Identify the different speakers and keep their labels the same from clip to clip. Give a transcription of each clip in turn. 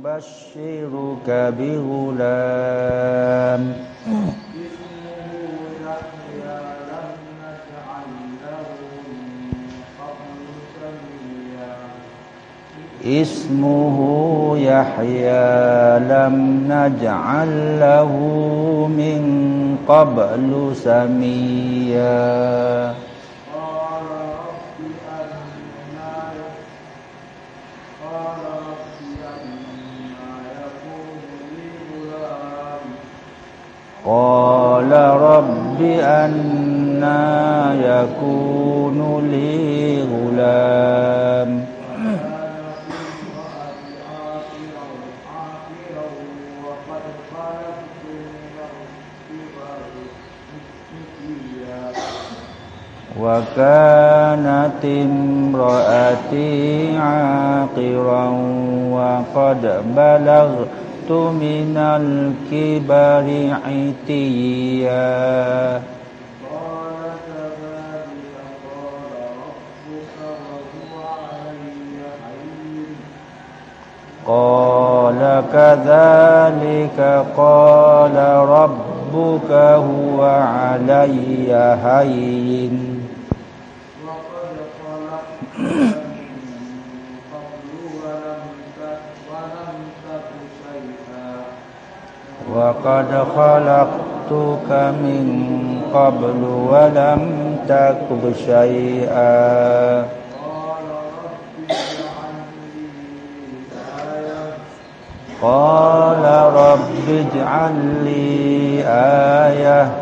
Speaker 1: نبشرك بغلام. اسمه يحيى لم نجعل له من قبل سميا. قال رب أنا يكون لي غلام. وكانت امرأتي عاقرا وقد بلغت كنت من الكبر عتيا. قال كذلك قال ربك وهو علي هو علي هين. وقد خلقنا خلقتك من قبل ولم تك شيئا. قال رب اجعل لي آية.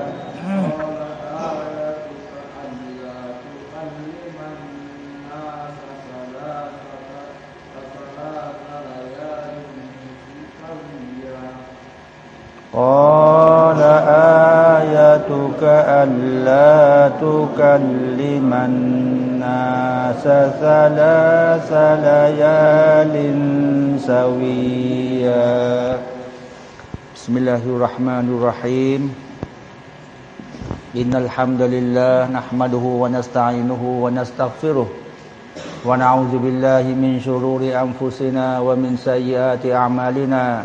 Speaker 1: قال آيتك ألا تكلم الناس ثلاث ليال سويا. بسم الله الرحمن الرحيم إن الحمد لله نحمده ونستعينه ونستغفره ونعوذ بالله من شرور أنفسنا ومن سيئات أعمالنا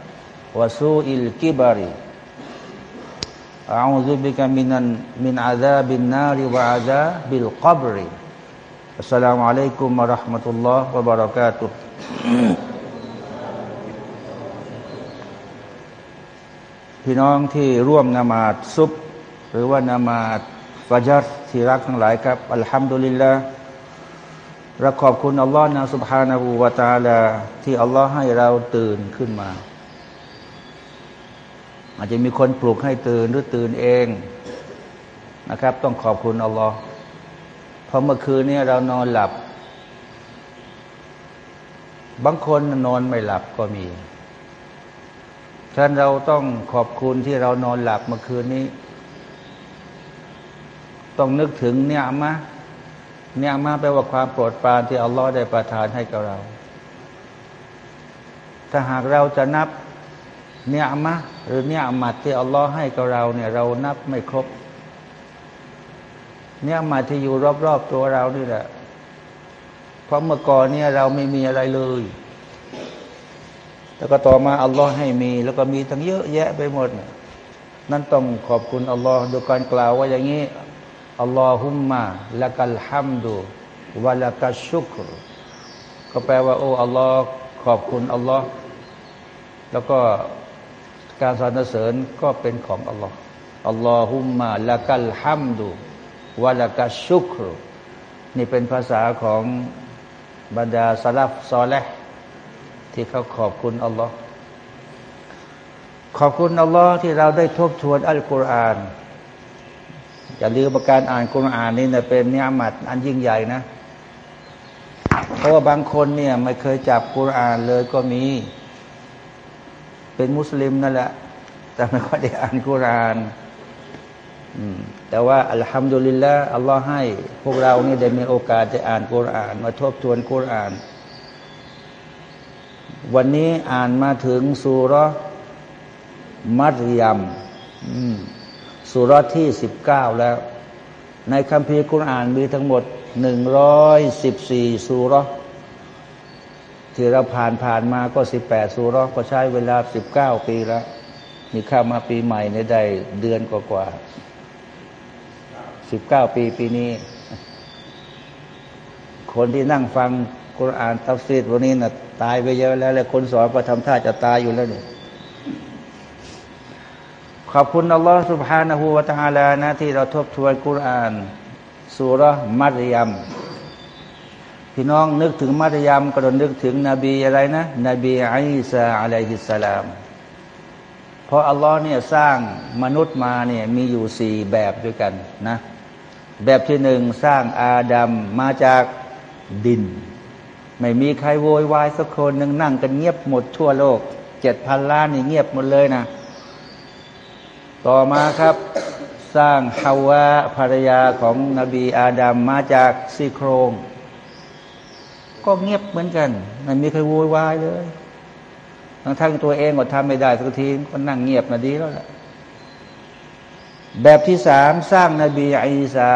Speaker 1: วะซูอิลกิบาริอาอุบิกะมินันมินอาซาบินนาริวะอาซาบิลกับริอัสสลามุอะลัยกุมะราะห์มะตุลลอฮ์วะบะเราะกาตุพี่น้องที่ร่วมนมาดซุบหรือว่านมาดฟาจัดที่รักทั้งหลายครับอัลฮัมดุลิลละเราขอบคุณอัลลอฮ์นะสุบฮานาบูวาตาลาที่อัลลอฮ์ให้เราตื่นขึ้นมา อาจจะมีคนปลุกให้ตื่นหรือตื่นเองนะครับ ต้องขอบคุณอัลลอฮ์เพราะเมื่อคืนนี้เรานอนหลับ บางคนนอนไม่หลับก็มีฉะนั้นเราต้องขอบคุณที่เรานอนหลับเมื่อคืนนี้ ต้องนึกถึงเนี่ยมะเนี่ยมะแปลว่าความโปรดปรานที่อัลลอฮ์ได้ประทานให้กับเรา ถ้าหากเราจะนับ เนี่ยมะหรือเนี่ยมัดที่อัลลอฮ์ให้กับเราเนี่ยเรานับไม่ครบ เนี่ยมัดที่อยู่รอบๆตัวเรานี่แหละเพราะเมื่อก่อนเนี่ยเราไม่มีอะไรเลย แล้วก็ต่อมาอัลลอฮ์ให้มี แล้วก็มีทั้งเยอะแยะไปหมด นั่นต้องขอบคุณอัลลอฮ์โดยการกล่าวว่าอย่างนี้อัลลอฮุมมาละกัลฮัมดุวะละกัชุกรก็แปลว่า โอ้อัลลอฮ์ขอบคุณอัลลอฮ์แล้วก็ การสรรเสริญก็เป็นของอัลลอฮ์อัลลอฮุมมาละกัลฮัมดุวะละกัชุครุนี่เป็นภาษาของบรรดาสลับซอและที่เขาขอบคุณอัลลอฮ์ขอบคุณอัลลอฮ์ที่เราได้ทบทวนอัลกุรอานอย่าลืมการอ่านกุรอานนี่นะเป็นนิยมัดอันยิ่งใหญ่นะ เพราะว่าบางคนเนี่ยไม่เคยจับกุรอานเลยก็มี เป็นมุสลิมนั่นแหละ แต่ไม่ค่อยได้อ่านกุรานแต่ว่าอัลฮัมดุลิลละอัลลอฮ์ให้ พวกเรานี่ได้มีโอกาสจะอ่านกุราน มาทบทวนกุราน วันนี้อ่านมาถึงสุรมัตยัมสุรที่สิบเก้าแล้ว ในคัมภีร์กุรานมีทั้งหมดหนึ่งร้อยสิบสี่สุร ที่เราผ่านผ่านมาก็สิบแปดสุรก็ใช้เวลาสิบเก้าปีแล้วมีข้ามาปีใหม่ในได้เดือนกว่าสิบเก้าปีปีนี้ คนที่นั่งฟังกุรอานตัฟซีดวันนี้นะ่ะตายไปเยอะแล้ว แล้วคนสอนก็ทำท่าจะตายอยู่แล้วเนี่ยขอบคุณอัลลอฮฺ سبحانه และ تعالى นะที่เราทบทวนกุรอานสุรมัตยม พี่น้องนึกถึงมัรยัมก็ต้องนึกถึงนบีอะไรนะ นบีอิสาعليه السلامเพราะอัลลอฮ์เนี่ยสร้างมนุษย์มาเนี่ยมีอยู่สี่แบบด้วยกันนะแบบที่หนึ่งสร้างอาดัมมาจากดิน ไม่มีใครโวยวายสักคนหนึ่งนั่งกันเงียบหมดทั่วโลกเจ็ดพันล้านนี่เงียบหมดเลยนะ ต่อมาครับสร้างฮาวาภรรยาของนบีอาดัมมาจากซี่โครง ก็เงียบเหมือนกันไม่มีใครโวยวายเลยทั้งทั้งตัวเองก็ทำไม่ได้สักทีก็นั่งเงียบมาดีแล้วแหละแบบที่สามสร้างนาบีอีสา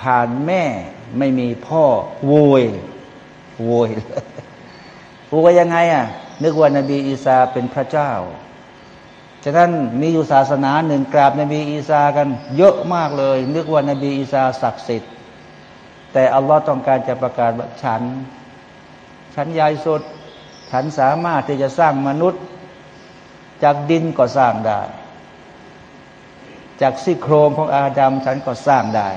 Speaker 1: ผ่านแม่ไม่มีพ่อโวยโวยโวยยังไงอะ นึกว่านบีอีสาเป็นพระเจ้าฉะนั้นมีอยู่ศาสนาหนึ่งกราบนบีอีสากัน เยอะมากเลย นึกว่านบีอีสาศักดิ์สิทธิ์ แต่อัลลอฮ์ต้องการจะประกาศว่าฉัน ฉันใหญ่สุด ฉันสามารถที่จะสร้างมนุษย์ จากดินก็สร้างได้ จากซี่โครงของอาดัมฉันก็สร้างได้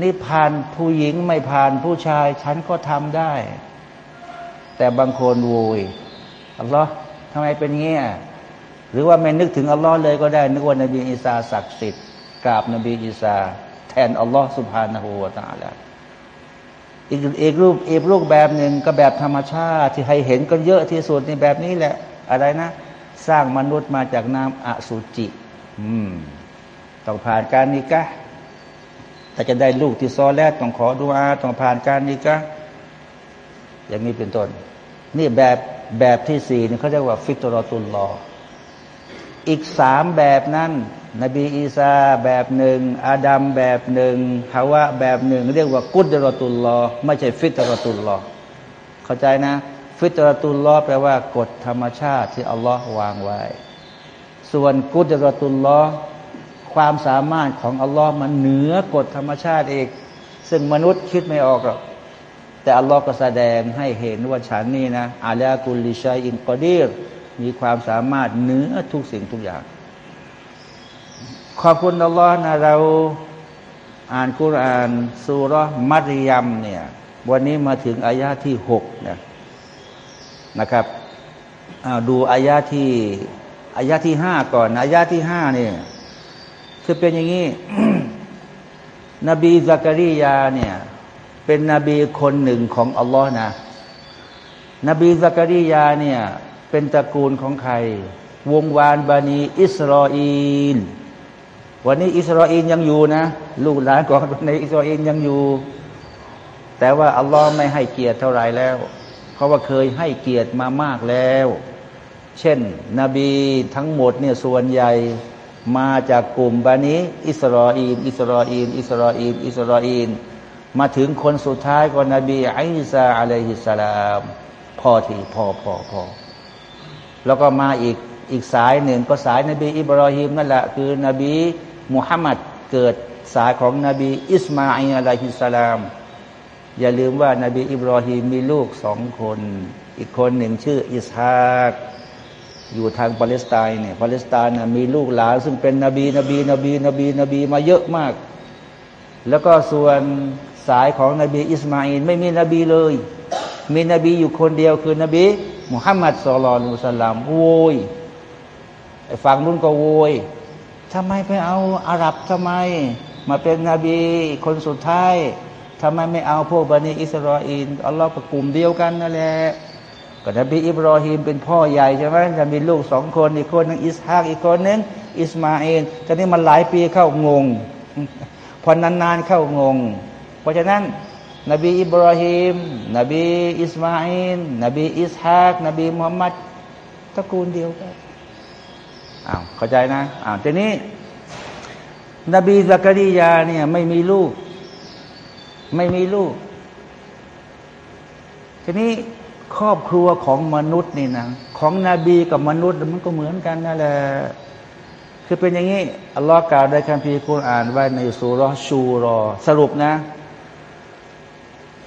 Speaker 1: นี่ผ่านผู้หญิงไม่ผ่านผู้ชาย ฉันก็ทำได้ แต่บางคนโวยอัลลอฮ์ทำไมเป็นเงี้ยหรือว่าไม่นึกถึงอัลลอฮ์เลยก็ได้ นึกว่านบีอีสาศักดิ์สิทธิ์กราบนบีอีสา ทนอัลลอฮ์สุบฮานาหูวาตาและอีกอีกรูปอีกรูปแบบหนึ่งก็แบบธรรมชาติที่ให้เห็นกันเยอะที่สุดในแบบนี้แหละ อะไรนะ สร้างมนุษย์มาจากน้ำอสุจิ อืมต้องผ่านการนิกะแต่จะได้ลูกที่ซอแรกต้องขอดุอาต้องผ่านการนิกะอย่างนี้เป็นต้น นี่แบบแบบที่สี่นี่เขาเรียกว่าฟิตรอตุลลออีกสามแบบนั้น นบีอีสาแบบหนึ่ง อาดัมแบบหนึ่งฮาวะแบบหนึ่ง เรียกว่ากุดรตุลลอไม่ใช่ฟิตรตุลลอเข้าใจนะ ฟิตรตุลลอแปลว่ากฎธรรมชาติที่อัลลอฮ์วางไว้ ส่วนกุฎรตุลลอความสามารถของอัลลอฮ์มันเหนือกฎธรรมชาติเองซึ่งมนุษย์คิดไม่ออกหรอกแต่อัลลอฮ์ก็แสดงให้เห็นว่าฉันนี่นะอาลากุลิชัยอินกอดีรมีความสามารถเหนือทุกสิ่งทุกอย่าง ขอบคุณอัลลอฮ์นะเราอ่านกุรานสุรมัตยัมเนี่ย วันนี้มาถึงอายาที่หกนี่ยนะครับดูอายาที่อายะที่ห้าก่อนอายะที่ห้าเนี่ยคือเป็นอย่างนี้นบีซักรียาเนี่ย เป็นนบีคนหนึ่งของอัลลอฮ์นะ นบีซักรียาเนี่ย เป็นตระกูลของใคร วงวานบานีอิสราเอล วันนี้อิสราเอลยังอยู่นะลูกหลานของในอิสราเอลยังอยู่ แต่ว่าอัลลอฮ์ไม่ให้เกียรติเท่าไรแล้วเพราะว่าเคยให้เกียรติมามากแล้ว เช่น นบีทั้งหมดเนี่ยส่วนใหญ่มาจากกลุ่มบานี้ อิสราเอลอิสราเอลอิสราเอลอิสราเอลมาถึงคนสุดท้ายก็นบีอิสาอะลัยฮิสสลามพอทีพอพอพอแล้วก็มาอีกอีกสายหนึ่งก็สายนบีอิบราฮิมนั่นแหละคือนบี มุฮัมมัดเกิดสายของนบีอิสมาอิลعليه السلام อย่าลืมว่านบีอิบรอฮีมมีลูกสองคน อีกคนหนึ่งชื่ออิสฮากอยู่ทางปาเลสไตน์เนี่ยปาเลสไตน์มีลูกหลานซึ่งเป็นนบีนบีนบีนบีนบีมาเยอะมาก แล้วก็ส่วนสายของนบีอิสมาอีลไม่มีนบีเลย มีนบีอยู่คนเดียวคือนบีมุฮัมมัดสุลลัลมุสลามโวยไอ้ฝั่งนู้นก็โวย ทำไมไปเอาอาหรับทำไม มาเป็นนบีคนสุดท้ายทำไมไม่เอาพวกบันิอิสราเอลอัลลอฮ์ประกลุ่มเดียวกันนั่นแหละก็นบีอิบรอฮิมเป็นพ่อใหญ่ใช่ไหมจะมีลูกสองคนอีกคนนึงอิสฮากอีกคนนึงอิสมาเอลตอนนี้มันหลายปีเข้างงพอนานๆเข้างง เพราะฉะนั้น นบีอิบราฮิมนบีอิสมาอินนบีอิสฮาก นบีมุฮัมมัดตระกูลเดียวกัน อ้าวเข้าใจนะอ้าวทีนี้ นบีซักริยาเนี่ย ไม่มีลูก ไม่มีลูก ทีนี้ครอบครัวของมนุษย์นี่นะของนบีกับมนุษย์มันก็เหมือนกันนั่นแหละคือเป็นอย่างนี้อัลลอฮ์กล่าวในคัมภีร์คุรอานไว้ในซูเราะฮ์ชูรอ สรุปนะ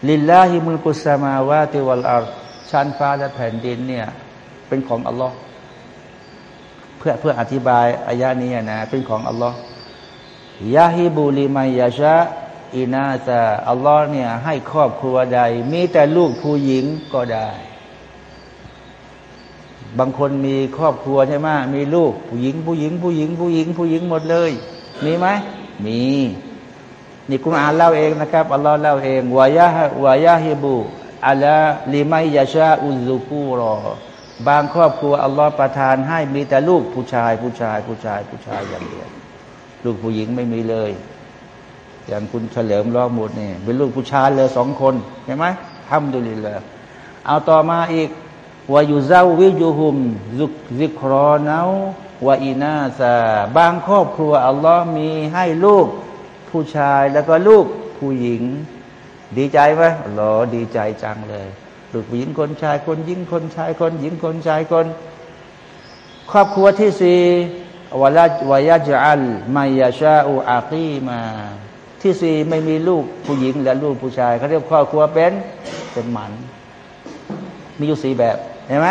Speaker 1: لله ملك السماوات والأرض ชั้นฟ้าและแผ่นดินเนี่ย เป็นของอัลลอฮ์ เพื่อเพื่ออธิบายอายะนี้นะเป็นของอัลลอฮ์يهب لمن يشاء إناثا อัลลอฮ์เนี่ยให้ครอบครัวใด มีแต่ลูกผู้หญิงก็ได้ บางคนมีครอบครัวใช่ไหมมีลูกผู้หญิง ผู้หญิง ผู้หญิง ผู้หญิง ผู้หญิงหมดเลย มีไหมมีนี่คุณอ่านเล่าเองนะครับอัลลอฮ์เล่าเองวายะวายะฮิบูอัลลลิมัยยาชาอุซุกูรอ บางครอบครัวอัลลอฮ์ประทานให้มีแต่ลูกผู้ชายผู้ชายผู้ชายผู้ชายอย่างเดียวลูกผู้หญิงไม่มีเลย อย่างคุณเฉลิมล้อหมดนี่เป็นลูกผู้ชายเลยสองคนเห็นไหมทำดุลิลละเอาต่อมาอีกวายุเจ้าวิจูหุมซุกซิครอเนาวาอีนาซาบางครอบครัวอัลลอฮ์มีให้ลูกผู้ชายแล้วก็ลูกผู้หญิง ดีใจไหมหรอดีใจจังเลย ลูกหญิงคนชายคนหญิงคนชายคนหญิงคนชายคน ครอบครัวที่สี่วลาวายาจัลมายาชาอูอากีมา ที่สี่ไม่มีลูกผู้หญิงและลูกผู้ชายเขาเรียกครอบครัวเป็นเป็นหมัน มีอยู่สี่แบบเห็นไหม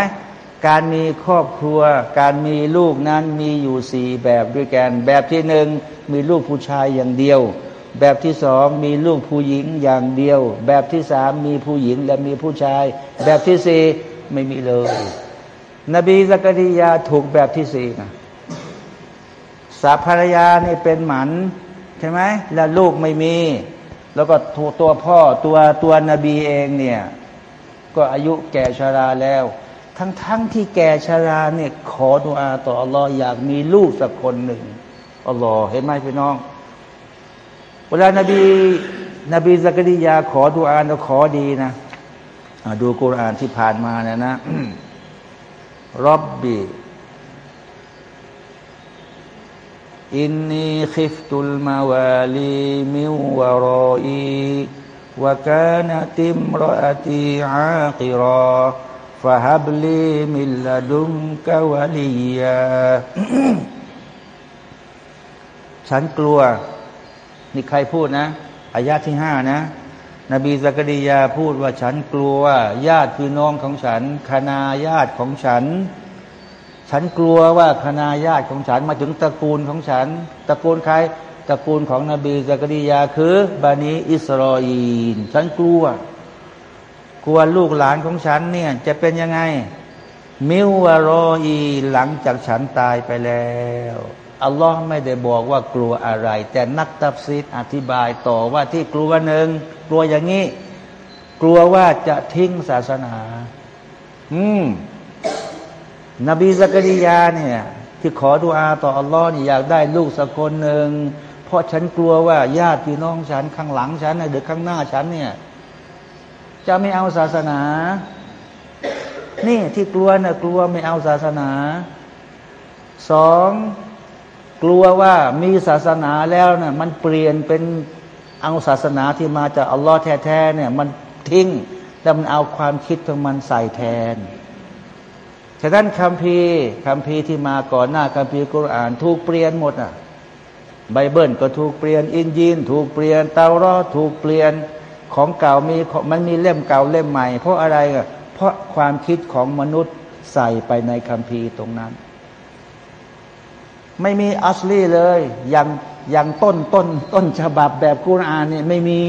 Speaker 1: การมีครอบครัว การมีลูกนั้นมีอยู่สี่แบบด้วยกัน แบบที่หนึ่งมีลูกผู้ชายอย่างเดียว แบบที่สองมีลูกผู้หญิงอย่างเดียว แบบที่สามมีผู้หญิงและมีผู้ชาย แบบที่สี่ไม่มีเลย นบีสักริยาถูกแบบที่สี่นะสาภรรยานี่เป็นหมันใช่ไหมแล้วลูกไม่มี แล้วก็ตัวพ่อตัวตัวนบีเองเนี่ยก็อายุแก่ชาราแล้ว ทั้งทั้งที่แก่ชาราเนี่ยขอดุอาต่ออัลลอฮ์อยากมีลูกสักคนหนึ่งอัลลอฮ์เห็นไหมพี่น้อง เวลานบีนบีสักริยาขอดุอาเราขอดีนะดูกุรอานที่ผ่านมาเนี่ยนะรอบบีอินนีคิฟตุลมาวาลีมิวารอีวกานติมรอตีอาคิรอฟะฮับลีมิลลดุมกวลียาฉันกลัว นี่ใครพูดนะอายาที่ห้านะ นบีสักริยาพูดว่าฉันกลัวว่าญาติพี่น้องของฉัน คณาญาติของฉัน ฉันกลัวว่าคณาญาติของฉันมาถึงตระกูลของฉัน ตระกูลใคร ตระกูลของนบีซักริยาคือบานีอิสรออีนฉันกลัว กลัวลูกหลานของฉันเนี่ยจะเป็นยังไง มิววารออีหลังจากฉันตายไปแล้ว อัลลอฮ์ไม่ได้บอกว่ากลัวอะไร แต่นักตับซีดอธิบายต่อว่าที่กลัวหนึ่งกลัวอย่างนี้ กลัวว่าจะทิ้งศาสนา อืม นบีสักริยาเนี่ย ที่ขอดุอาต่ออัลลอฮ์นี่อยากได้ลูกสักคนหนึ่งเพราะฉันกลัวว่าญาติพี่น้องฉันข้างหลังฉันหรือข้างหน้าฉันเนี่ย จะไม่เอาศาสนา นี่ที่กลัวนี่ยกลัวไม่เอาศาสนาสอง ลัวว่ามีศาสนาแล้วเนี่ยมันเปลี่ยนเป็นเอาศาสนาที่มาจากอัลลอฮ์แท้ๆเนี่ย มันทิ้งแล้วมันเอาความคิดของมันใส่แทนฉะนั้นคำพีคำพีที่มาก่อนหน้าคำพีกุรอาน ถูกเปลี่ยนหมดอะไบเบิลก็ถูกเปลี่ยน อินยีนถูกเปลี่ยนเตารอถูกเปลี่ยนของเก่ามีมันมีเล่มเก่าเล่มใหม่ เพราะอะไรอะเพราะความคิดของมนุษย์ใส่ไปในคัมภีร์ตรงนั้น ไม่มีอัสลีเลยอย่างอย่างต้นต้นต้นฉบับแบบกุรอานเนี่ยไม่มี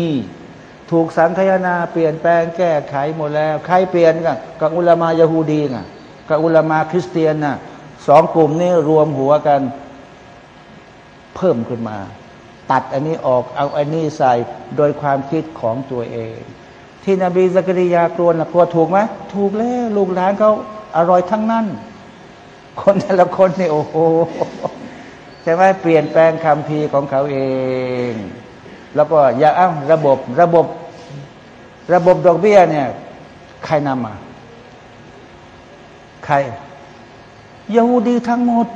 Speaker 1: ถูกสังคยนาเปลี่ยนแปลงแก้ไขหมดแล้ว ใครเปลี่ยนกันกับอุลามายาฮูดีน่ะกับอุลามาคริสเตียนน่ะสองกลุ่มนี้รวมหัวกัน เพิ่มขึ้นมา ตัดอันนี้ออกเอาอันนี้ใส่โดยความคิดของตัวเอง ที่นบีสักริยากลัวนะกลัวถูกไหมถูกแล้วลูกหลานเขาอร่อยทั้งนั้น คนแต่ละคนนี่โอ้โห ช่ไหมเปลี่ยนแปลงคำพีของเขาเอง แล้วก็อย่าอ้าระบบระบบ ระบบดอกเบี้ยเนี่ย ใครนำมา ใครยาฮูดีทั้งหมด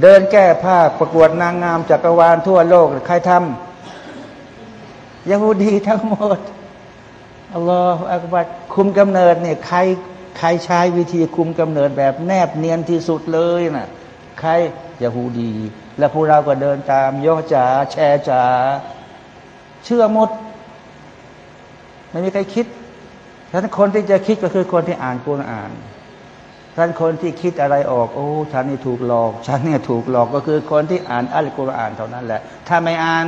Speaker 1: เดินแก้ผ้าประกวดนางงามจักรวาลทั่วโลก ใครทำยาฮูดีทั้งหมดอัลลอฮฺอักบัดคุมกำเนิดเนี่ยใครใครใช้วิธีคุมกำเนิดแบบแนบเนียนที่สุดเลยนะ่ะใคร ยาฮูดี และพวกเราก็เดินตามย่อจ๋าแชร์จ๋าเชื่อหมด ไม่มีใครคิดฉะนั้นคนที่จะคิดก็คือคนที่อ่านกุรอานท่านคนที่คิดอะไรออก โอ้ฉันนี่ถูกหลอกฉันเนี่ยถูกหลอกก็คือคนที่อ่านอัลกุรอานเท่านั้นแหละ ถ้าไม่อ่าน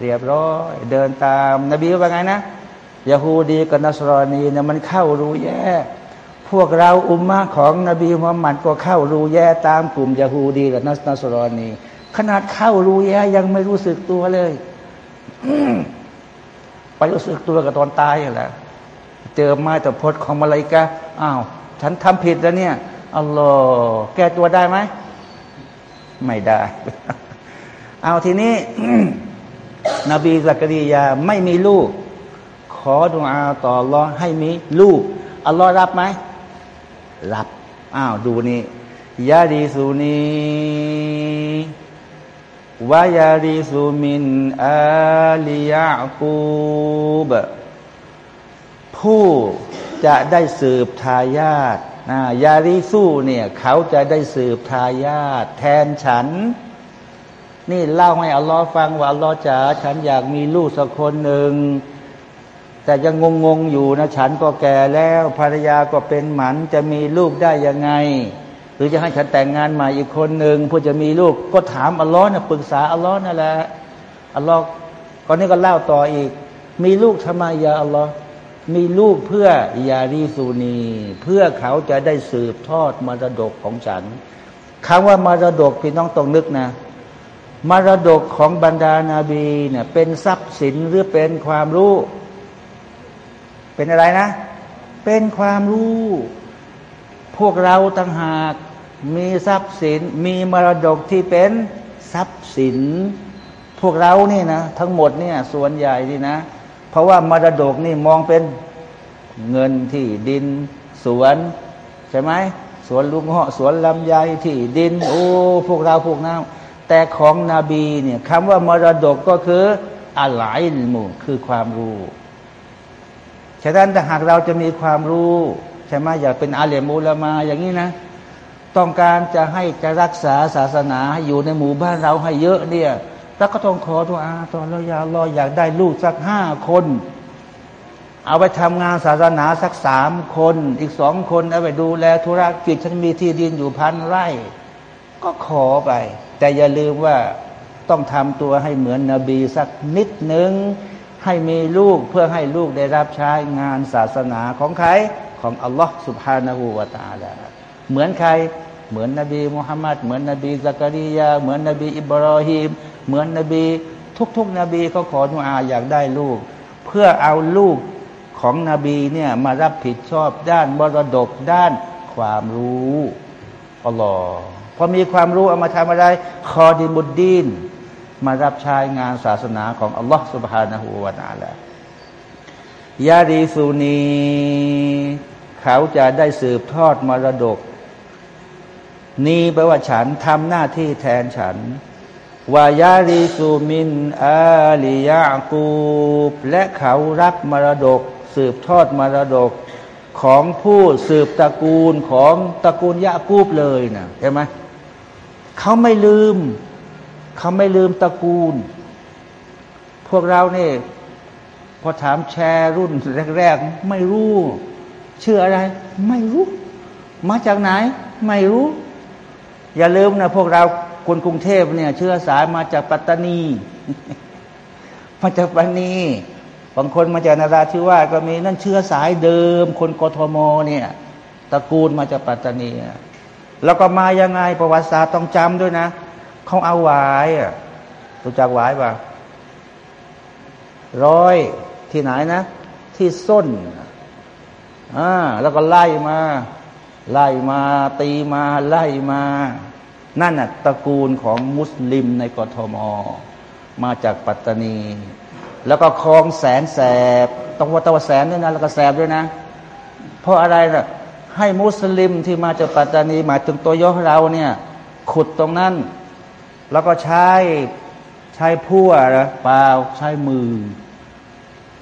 Speaker 1: เรียบร้อยเดินตาม นบีว่าไงนะยาฮูดีกับนัสรอนีเนี่ยมันเข้ารู้แย่ พวกเราอุมมะของนบีมุฮัมมัดก็เข้ารูแย่ตามกลุ่มยาฮูดีกับนัสนัสรอนีขนาดเข้ารูแย่ยังไม่รู้สึกตัวเลยไปรู้สึกตัวกับตอนตายแหละเจอไม้แต่พดของมาลายกะอ้าว ฉันทำผิดแล้วเนี่ยอัลลอฮ์แก้ตัวได้ไหมไม่ได้ เอาทีนี้ นบีสักรียาไม่มีลูก ขอดุอาต่อรอให้มีลูกอัลลอฮ์รับไหม รับ อ้าวดูนี่ยาดีสูนีวายาดีสูมินอาลียาคูบผู้จะได้สืบทายาทยาริสู้เนี่ย เขาจะได้สืบทายาทแทนฉัน นี่เล่าให้อัลลอฮ์ฟังว่าอัลลอฮ์จ๋าฉันอยากมีลูกสักคนหนึ่ง แต่ยังงงงอยู่นะฉันก็แก่แล้วภรรยาก็เป็นหมันจะมีลูกได้ยังไง หรือจะให้ฉันแต่งงานใหม่อีกคนหนึ่งเพื่อจะมีลูกก็ถามอัลลอฮ์นะปรึกษาอัลลอฮ์นั่นแหละอัลลอฮ์ก็นี้ก็เล่าต่ออีก มีลูกทำไมยาอัลลอฮ์มีลูกเพื่อยารีสูนี เพื่อเขาจะได้สืบทอดมรดกของฉันคำว่ามรดกพี่น้องต้องนึกนะมรดกของบรรดานาบีเนี่ยเป็นทรัพย์สินหรือเป็นความรู้ เป็นอะไรนะ เป็นความรู้ พวกเราต่างหากมีทรัพย์สิน มีมรดกที่เป็นทรัพย์สิน พวกเรานี่นะทั้งหมดเนี่ยส่วนใหญ่นี่นะ เพราะว่ามรดกนี่มองเป็นเงินที่ดินสวนใช่ไหมสวนลุงเหาะสวนลำไยที่ดิน โอ้พวกเราพวกน้าแต่ของนบีเนี่ยคำว่ามรดกก็คืออะไรมูคือความรู้ ฉะนั้นถ้าหากเราจะมีความรู้ใช่ไหมอยากเป็นอาเลมูลมาอย่างนี้นะ ต้องการจะให้จะรักษาศาสนาอยู่ในหมู่บ้านเราให้เยอะเนี่ยแล้วก็ต้องขอตัวอาตอนเราอยากรออยากได้ลูกสักห้าคน เอาไปทำงานศาสนาสักสามคน อีกสองคนเอาไปดูแลธุรกิจฉันมีที่ดินอยู่พันไร่ ก็ขอไป แต่อย่าลืมว่าต้องทำตัวให้เหมือนนบีสักนิดหนึ่ง ให้มีลูกเพื่อให้ลูกได้รับใช้งานศาสนาของใครของอัลลอฮ์สุบฮานาหูวาตาลาเหมือนใครเหมือนนบีมุฮัมมัดเหมือนนบีซักริยา เหมือนนบีอิบราฮิมเหมือนนบีทุกๆ นบีเขาขอดุอาอยากได้ลูก เพื่อเอาลูกของนบีเนี่ยมารับผิดชอบด้านมรดกด้านความรู้อัลลอฮ์พอมีความรู้เอามาทำอะไร คอดิมุดดีน มารับใช้งานศาสนาของอัลลอฮ์สุบฮานะฮูวาตาละยาดีซูนีเขาจะได้สืบทอดมรดก นี่แปลว่าฉันทำหน้าที่แทนฉันวายาริสูมินอาลียากูบและเขารับมรดก สืบทอดมรดกของผู้สืบตระกูลของตระกูลยากูบเลยนะเห็นไหมเขาไม่ลืม เขาไม่ลืมตระกูล พวกเราเนี่ยพอถามแชร์รุ่นแรกๆ ไม่รู้เชื่ออะไร ไม่รู้ มาจากไหน ไม่รู้ อย่าลืมนะพวกเราคนกรุงเทพเนี่ย เชื้อสายมาจากปัตตานีมาจากปัตตานีบางคนมาจากนาราธิวาสก็มีนั่นเชื้อสายเดิม คนกทมเนี่ยตระกูลมาจากปัตตานีแล้วก็มายังไงประวัติศาสตร์ต้องจำด้วยนะ เขาเอาหวายอะรู้จักหวายปะร้อยที่ไหนนะ ที่ส้นอ่าแล้วก็ไล่มา ไล่มาตีมาไล่มา นั่นน่ะตระกูลของมุสลิมในกทม มาจากปัตตานี แล้วก็คลองแสนแสบต้องวัตวแสนด้วยนะแล้วก็แสบด้วยนะ เพราะอะไรนะ่ะให้มุสลิมที่มาจากปัตตานีมาถึงตัวยอเราเนี่ย ขุดตรงนั้น แล้วก็ใช้ใช้พั่วนะเปล่าใช้มือ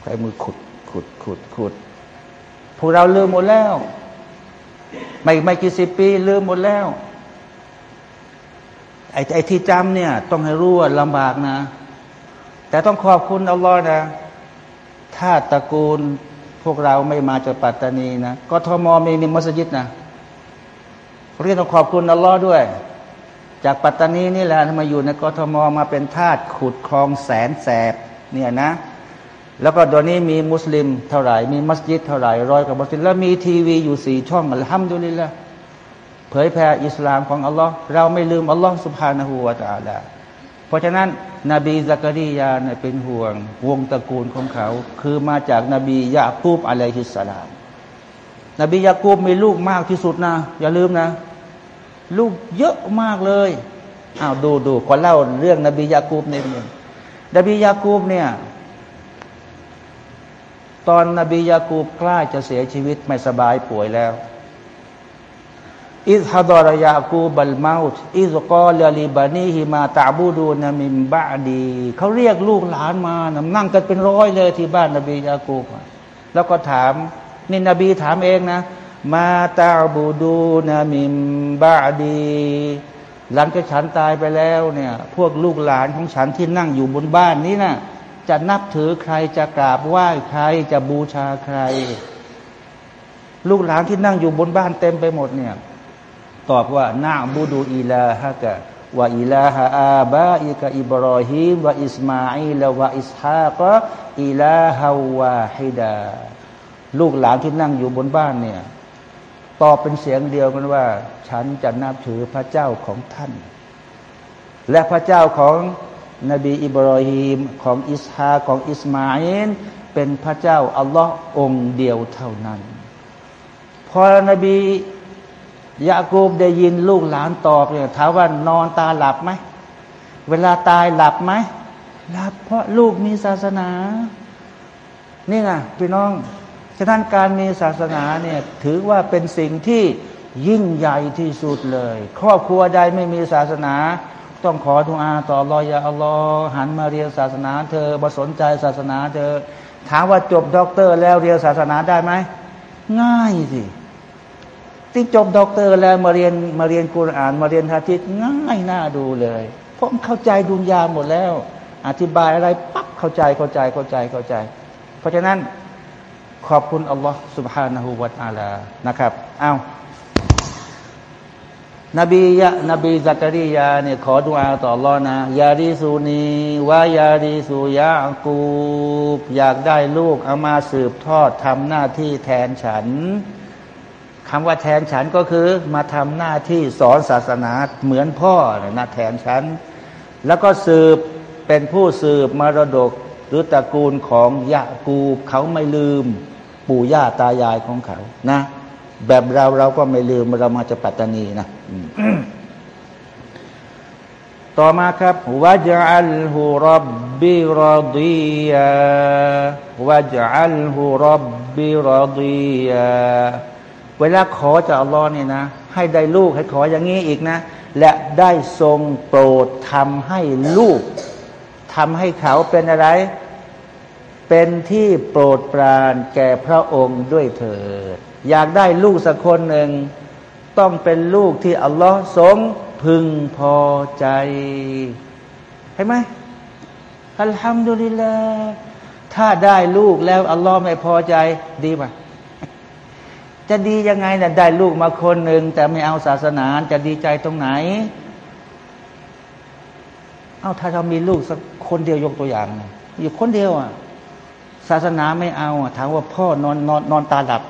Speaker 1: ใช้มือขุดขุดขุดขุดพวกเราลืมหมดแล้ว ไม่ไม่กี่สิบปีลืมหมดแล้วไอ้ไอ้ที่จำเนี่ย ต้องให้รู้ว่าลำบากนะ แต่ต้องขอบคุณอัลลอฮ์นะ ถ้าตระกูลพวกเราไม่มาจากปัตตานีนะกทมมีมีมัสยิดนะเรียกต้องขอบคุณอัลลอฮ์ด้วย จากปัตตานีนี่แหละมาอยู่ในกทมมาเป็นทาสขุดคลองแสนแสบเนี่ยนะ แล้วก็ตอนนี้มีมุสลิมเท่าไหร่ มีมัสยิดเท่าไหร่ร้อยกว่ามัสยิดแล้วมีทีวีอยู่สี่ช่องالحمد للهเผยแผ่อิสลามของอัลลอฮ์เราไม่ลืมอัลลอฮ์سبحانه وتعالىเพราะฉะนั้นนบีซักรียาเนี่ยเป็นห่วง วงตระกูลของเขา คือมาจากนบียาคูบعليه السلام นบียาคูบมีลูกมากที่สุดนะ อย่าลืมนะ ลูกเยอะมากเลยอ้าวดูดูขอเล่าเรื่องนบียาคูบในเรื่งนบียาคูบเนี่ย ตอนนบียาคูบกล้าจะเสียชีวิตไม่สบายป่วยแล้วอิสฮะดอรยากูบัลมาอุตอิสกอลลีบานีฮิมาตาบูดูนามิมบาดีเขาเรียกลูกหลานมานั่งกันเป็นร้อยเลยที่บ้านนบียากูบแล้วก็ถามนี่นบีถามเองนะ มาตาบูดูนามิมบาดี หลังจากฉันตายไปแล้วเนี่ย พวกลูกหลานของฉันที่นั่งอยู่บนบ้านนี้นะ่ะจะนับถือใครจะกราบไหว้ใครจะบูชาใคร ลูกหลานที่นั่งอยู่บนบ้านเต็มไปหมดเนี่ย ตอบว่านาบูดูอิลาฮะกะว่าอิลาฮะอาบาอิกะอิบรอฮีมว่าอิสมาอิลวะอิสฮากะอิลาฮาวาฮิดา ลูกหลานที่นั่งอยู่บนบ้านเนี่ย ตอบเป็นเสียงเดียวกันว่า ฉันจะนับถือพระเจ้าของท่าน และพระเจ้าของนบีอิบรอฮีมของอิสฮาของอิสมาอินเป็นพระเจ้าอัลลอฮ์องเดียวเท่านั้น พอนบียากูบได้ยินลูกหลานตอบเนี่ยถามว่านอนตาหลับไหม เวลาตายหลับไหมหลับเพราะลูกมีศาสนา นี่ไงพี่น้อง ฉะนั้นการมีศาสนาเนี่ยถือว่าเป็นสิ่งที่ยิ่งใหญ่ที่สุดเลย ครอบครัวใดไม่มีศาสนา ต้องขอทุอาต่อรอยาอัลลอฮ์หันมาเรียนศาสนา เถอะมาสนใจศาสนาเถอะ ถามว่าจบด็อกเตอร์แล้วเรียนศาสนาได้ไหมง่ายสิที่จบด็อกเตอร์แล้วมาเรียนมาเรียนกุรอานมาเรียนฮะดิษง่ายน่าดูเลยเพราะเข้าใจดุนยาหมดแล้ว อธิบายอะไรปั๊บเข้าใจเข้าใจเข้าใจเข้าใจ เพราะฉะนั้น ขอบคุณอัลลอฮ์ سبحانه และ تعالى นะครับเอานบียะนบีซักรียาเนี่ยขอดุอาต่ออัลลอฮ์นะยาดีสูนีวายาดีสูยากูบอยากได้ลูกเอามาสืบทอดทำหน้าที่แทนฉันคำว่าแทนฉันก็คือมาทำหน้าที่สอนศาสนาเหมือนพ่อนะแทนฉัน แล้วก็สืบเป็นผู้สืบมรดกหรือตระกูลของยะกูเขาไม่ลืม ปู่ย่าตายายของเขา นะ แบบเราเราก็ไม่ลืมเรามาจากปัตตานีนะต่อมาครับวะจัลฮุรับบิรดียาวะจัลฮุรับบิรดียาเวลาขอจากอัลลอฮ์เนี่ยนะ ให้ได้ลูกให้ขออย่างนี้อีกนะ และได้ทรงโปรดทำให้ลูกทำให้เขาเป็นอะไร เป็นที่โปรดปรานแก่พระองค์ด้วยเถิด อยากได้ลูกสักคนหนึ่ง ต้องเป็นลูกที่อัลลอฮ์ทรงพึงพอใจเห็นไหมอัลฮัมดุลิลลาห์ถ้าได้ลูกแล้วอัลลอฮ์ไม่พอใจดีป่ะจะดียังไงนะ่ะได้ลูกมาคนหนึ่งแต่ไม่เอาศาสนาจะดีใจตรงไหน เอาถ้าเรามีลูกสักคนเดียวยกตัวอย่างอยู่คนเดียวอะ ศาสนาไม่เอาถามว่าพ่อนอนนอนนอนตาหลับ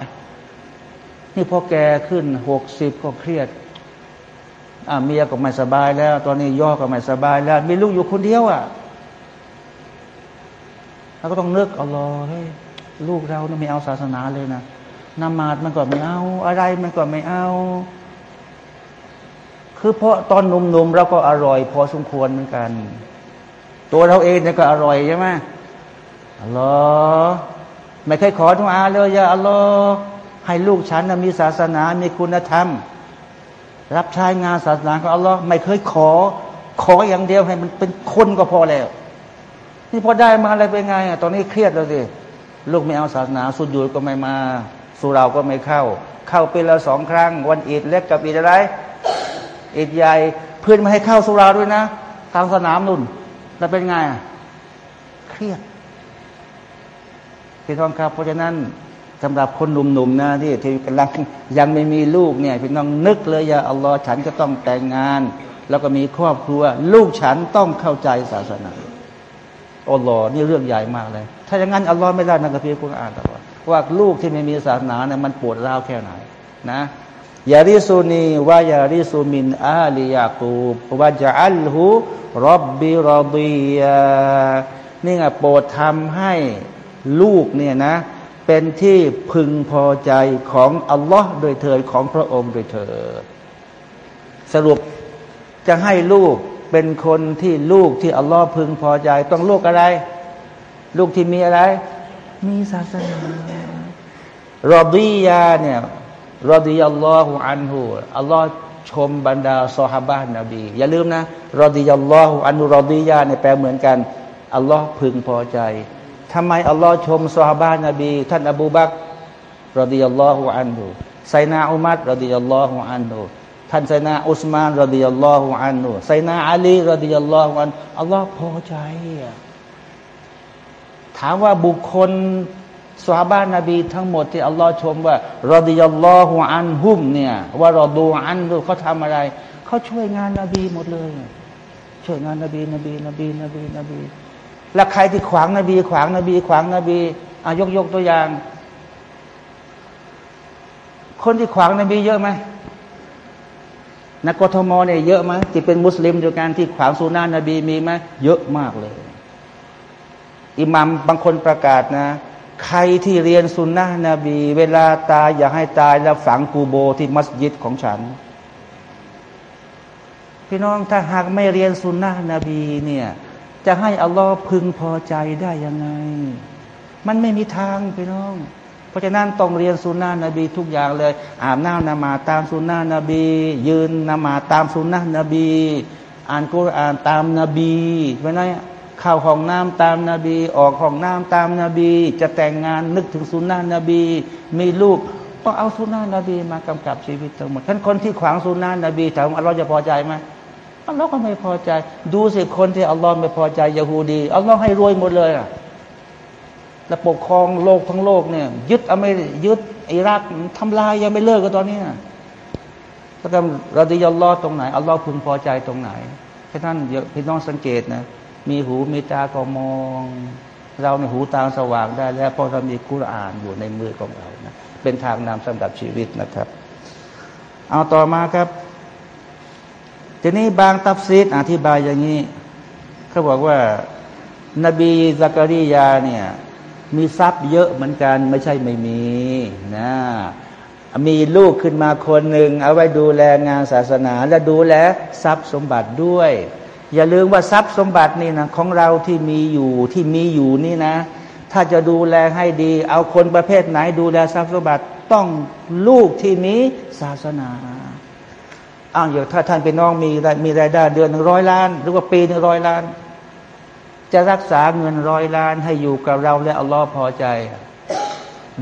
Speaker 1: นี่พอแกขึ้นหกสิบก็เครียดอ่าเมียก็ไม่สบายแล้ว ตอนนี้ย่อก็ไม่สบายแล้ว มีลูกอยู่คนเดียวอะเราก็ต้องนึกเอาลอเฮ้ยลูกเราไม่เอาศาสนาเลยนะนมาดมันก็ไม่เอา อะไรมันก็ไม่เอา คือเพราะตอนหนุ่มๆเราก็อร่อย พอสมควรเหมือนกัน ตัวเราเองเนี่ยก็อร่อยใช่ไหม อัลลอฮ์ไม่เคยขอทุอาเลยอย่าอัลลอฮ์ให้ลูกฉันมีศาสนามีคุณธรรม รับใช้งานศาสนาของอัลลอฮ์ไม่เคยขอ ขออย่างเดียวให้มันเป็นคนก็พอแล้ว นี่พอได้มาอะไรเป็นไงอะตอนนี้เครียดแล้วสิลูกไม่เอาศาสนาสุดยุดก็ไม่มาสุราก็ไม่เข้า เข้าไปีละสองครั้ง วันอีดเล็กกับอีดอะไรอีดใหญ่เพื่อนมาให้เข้าสุราด้วยนะทางสนามนุ่นแล้วเป็นไงอะเครียด พี่น้องครับ เพราะฉะนั้นสำหรับคนหนุ่มๆนะที่ที่กำลังยังไม่มีลูกเนี่ยพี่น้องนึกเลยอย่าอัลลอฮ์ฉันก็ต้องแต่งงาน แล้วก็มีครอบครัว ลูกฉันต้องเข้าใจศาสนาอัลลอฮ์นี่เรื่องใหญ่มากเลย ถ้าอย่างนั้นอัลลอฮ์ไม่ได้นักพีคุณอ่านตลอดว่าลูกที่ไม่มีศาสนาเนี่ยมันปวดร้าวแค่ไหนนะยาริซูนีว่ายาริซูมินอาลียากูบว่าจะอัลหูรบบิรอบียนี่ไงโปรดทำให้ ลูกเนี่ยนะ เป็นที่พึงพอใจของอัลลอฮ์โดยเถิดของพระองค์โดยเถิดสรุปจะให้ลูกเป็นคนที่ลูกที่อัลลอฮ์พึงพอใจ ต้องลูกอะไร ลูกที่มีอะไร มีศาสนารอดียาเนี่ยรอดียัลลอฮุอันฮูอัลลอฮ์ชมบรรดาซอฮาบะนบี อย่าลืมนะรอดียัลลอฮุอันฮูรอดียาเนี่ยแปลเหมือนกันอัลลอฮ์พึงพอใจ ทำไมอัลลอฮ์ชมซอฮาบะนบี ท่านอบูบักรดียัลลอฮุอันฮูไซนาอุมัดรดียัลลอฮุอันฮูท่านไซนาอุสมานรดียัลลอฮุอันฮูไซนาอาลีรดียัลลอฮุอันอัลลอฮ์พอใจ ถามว่าบุคคลสาบานนบี ทั้งหมดที่อัลลอฮ์ชมว่ารดิยัลลอฮุอันฮุมเนี่ยว่ารอดูอันดูเขาทำอะไรเขาช่วยงานนบีหมดเลย ช่วยงานนบีนบีนบีนบีนบี แล้วใครที่ขวางนบี ขวางนบี ขวางนบีอายกยกตัวอย่าง คนที่ขวางนบีเยอะไหมนักกทมเนี่ยเยอะไหมที่เป็นมุสลิมด้วยกันที่ขวางสุนานะนบีมีไหมเยอะมากเลยอิหมัมบางคนประกาศนะ ใครที่เรียนสุนนะนบี เวลาตายอยากให้ตายแล้วฝังกูโบที่มัสยิดของฉัน พี่น้องถ้าหากไม่เรียนสุนนะนบีเนี่ย จะให้อัลลอฮ์พึงพอใจได้ยังไง มันไม่มีทางพี่น้อง เพราะฉะนั้นต้องเรียนสุนนะนบีทุกอย่างเลย อาบน้ำนมาตามสุนนะนบี ยืนนมาตามสุนนะนบี อ่านกุรอานตามนบีเพราะนั้นเข้าห้องน้ำตามนาบี ออกห้องน้ำตามนาบี จะแต่งงานนึกถึงสุนนะนบี มีลูกต้องเอาสุนนะนบีมากำกับชีวิตทั้งหมดท่านคนที่ขวางสุนนะนบีถามอัลลอฮ์จะพอใจไหม อัลลอฮ์ก็ไม่พอใจ ดูสิคนที่อัลลอฮ์ไม่พอใจยาฮูดีอัลลอฮ์ให้รวยหมดเลยอะและปกครองโลกทั้งโลกเนี่ย ยึดอเมริยึดอิรักทำลายยังไม่เลิกกันตอนนี้ก็ต้องเราดีอัลลอฮ์ตรงไหนอัลลอฮ์พึงพอใจตรงไหนแค่นั้นพี่น้องสังเกตนะมีหูมีตาก็มอง เราในหูตาสว่างได้ แล้วเพราะเรามีกุรอานอยู่ในมือของเรานะเป็นทางนำสำหรับชีวิตนะครับ เอาต่อมาครับ ทีนี้บางตัฟซีรอธิบายอย่างนี้เขาบอกว่า นบีซักริยาเนี่ย มีทรัพย์เยอะเหมือนกัน ไม่ใช่ไม่มีนะมีลูกขึ้นมาคนหนึ่งเอาไว้ดูแลงานศาสนา และดูแลทรัพย์สมบัติด้วย อย่าลืมว่าทรัพย์สมบัตินี่นะของเราที่มีอยู่ที่มีอยู่นี่นะ ถ้าจะดูแลให้ดี เอาคนประเภทไหนดูแลทรัพย์สมบัติต้องลูกที่มีศาสนา อ้าวอย่างถ้าท่านเป็นน้องมีมีรายได้เดือนหนึ่งร้อยล้าน หรือว่าปีหนึ่งร้อยล้าน จะรักษาเงินร้อยล้านให้อยู่กับเราและอัลลอฮ์พอใจ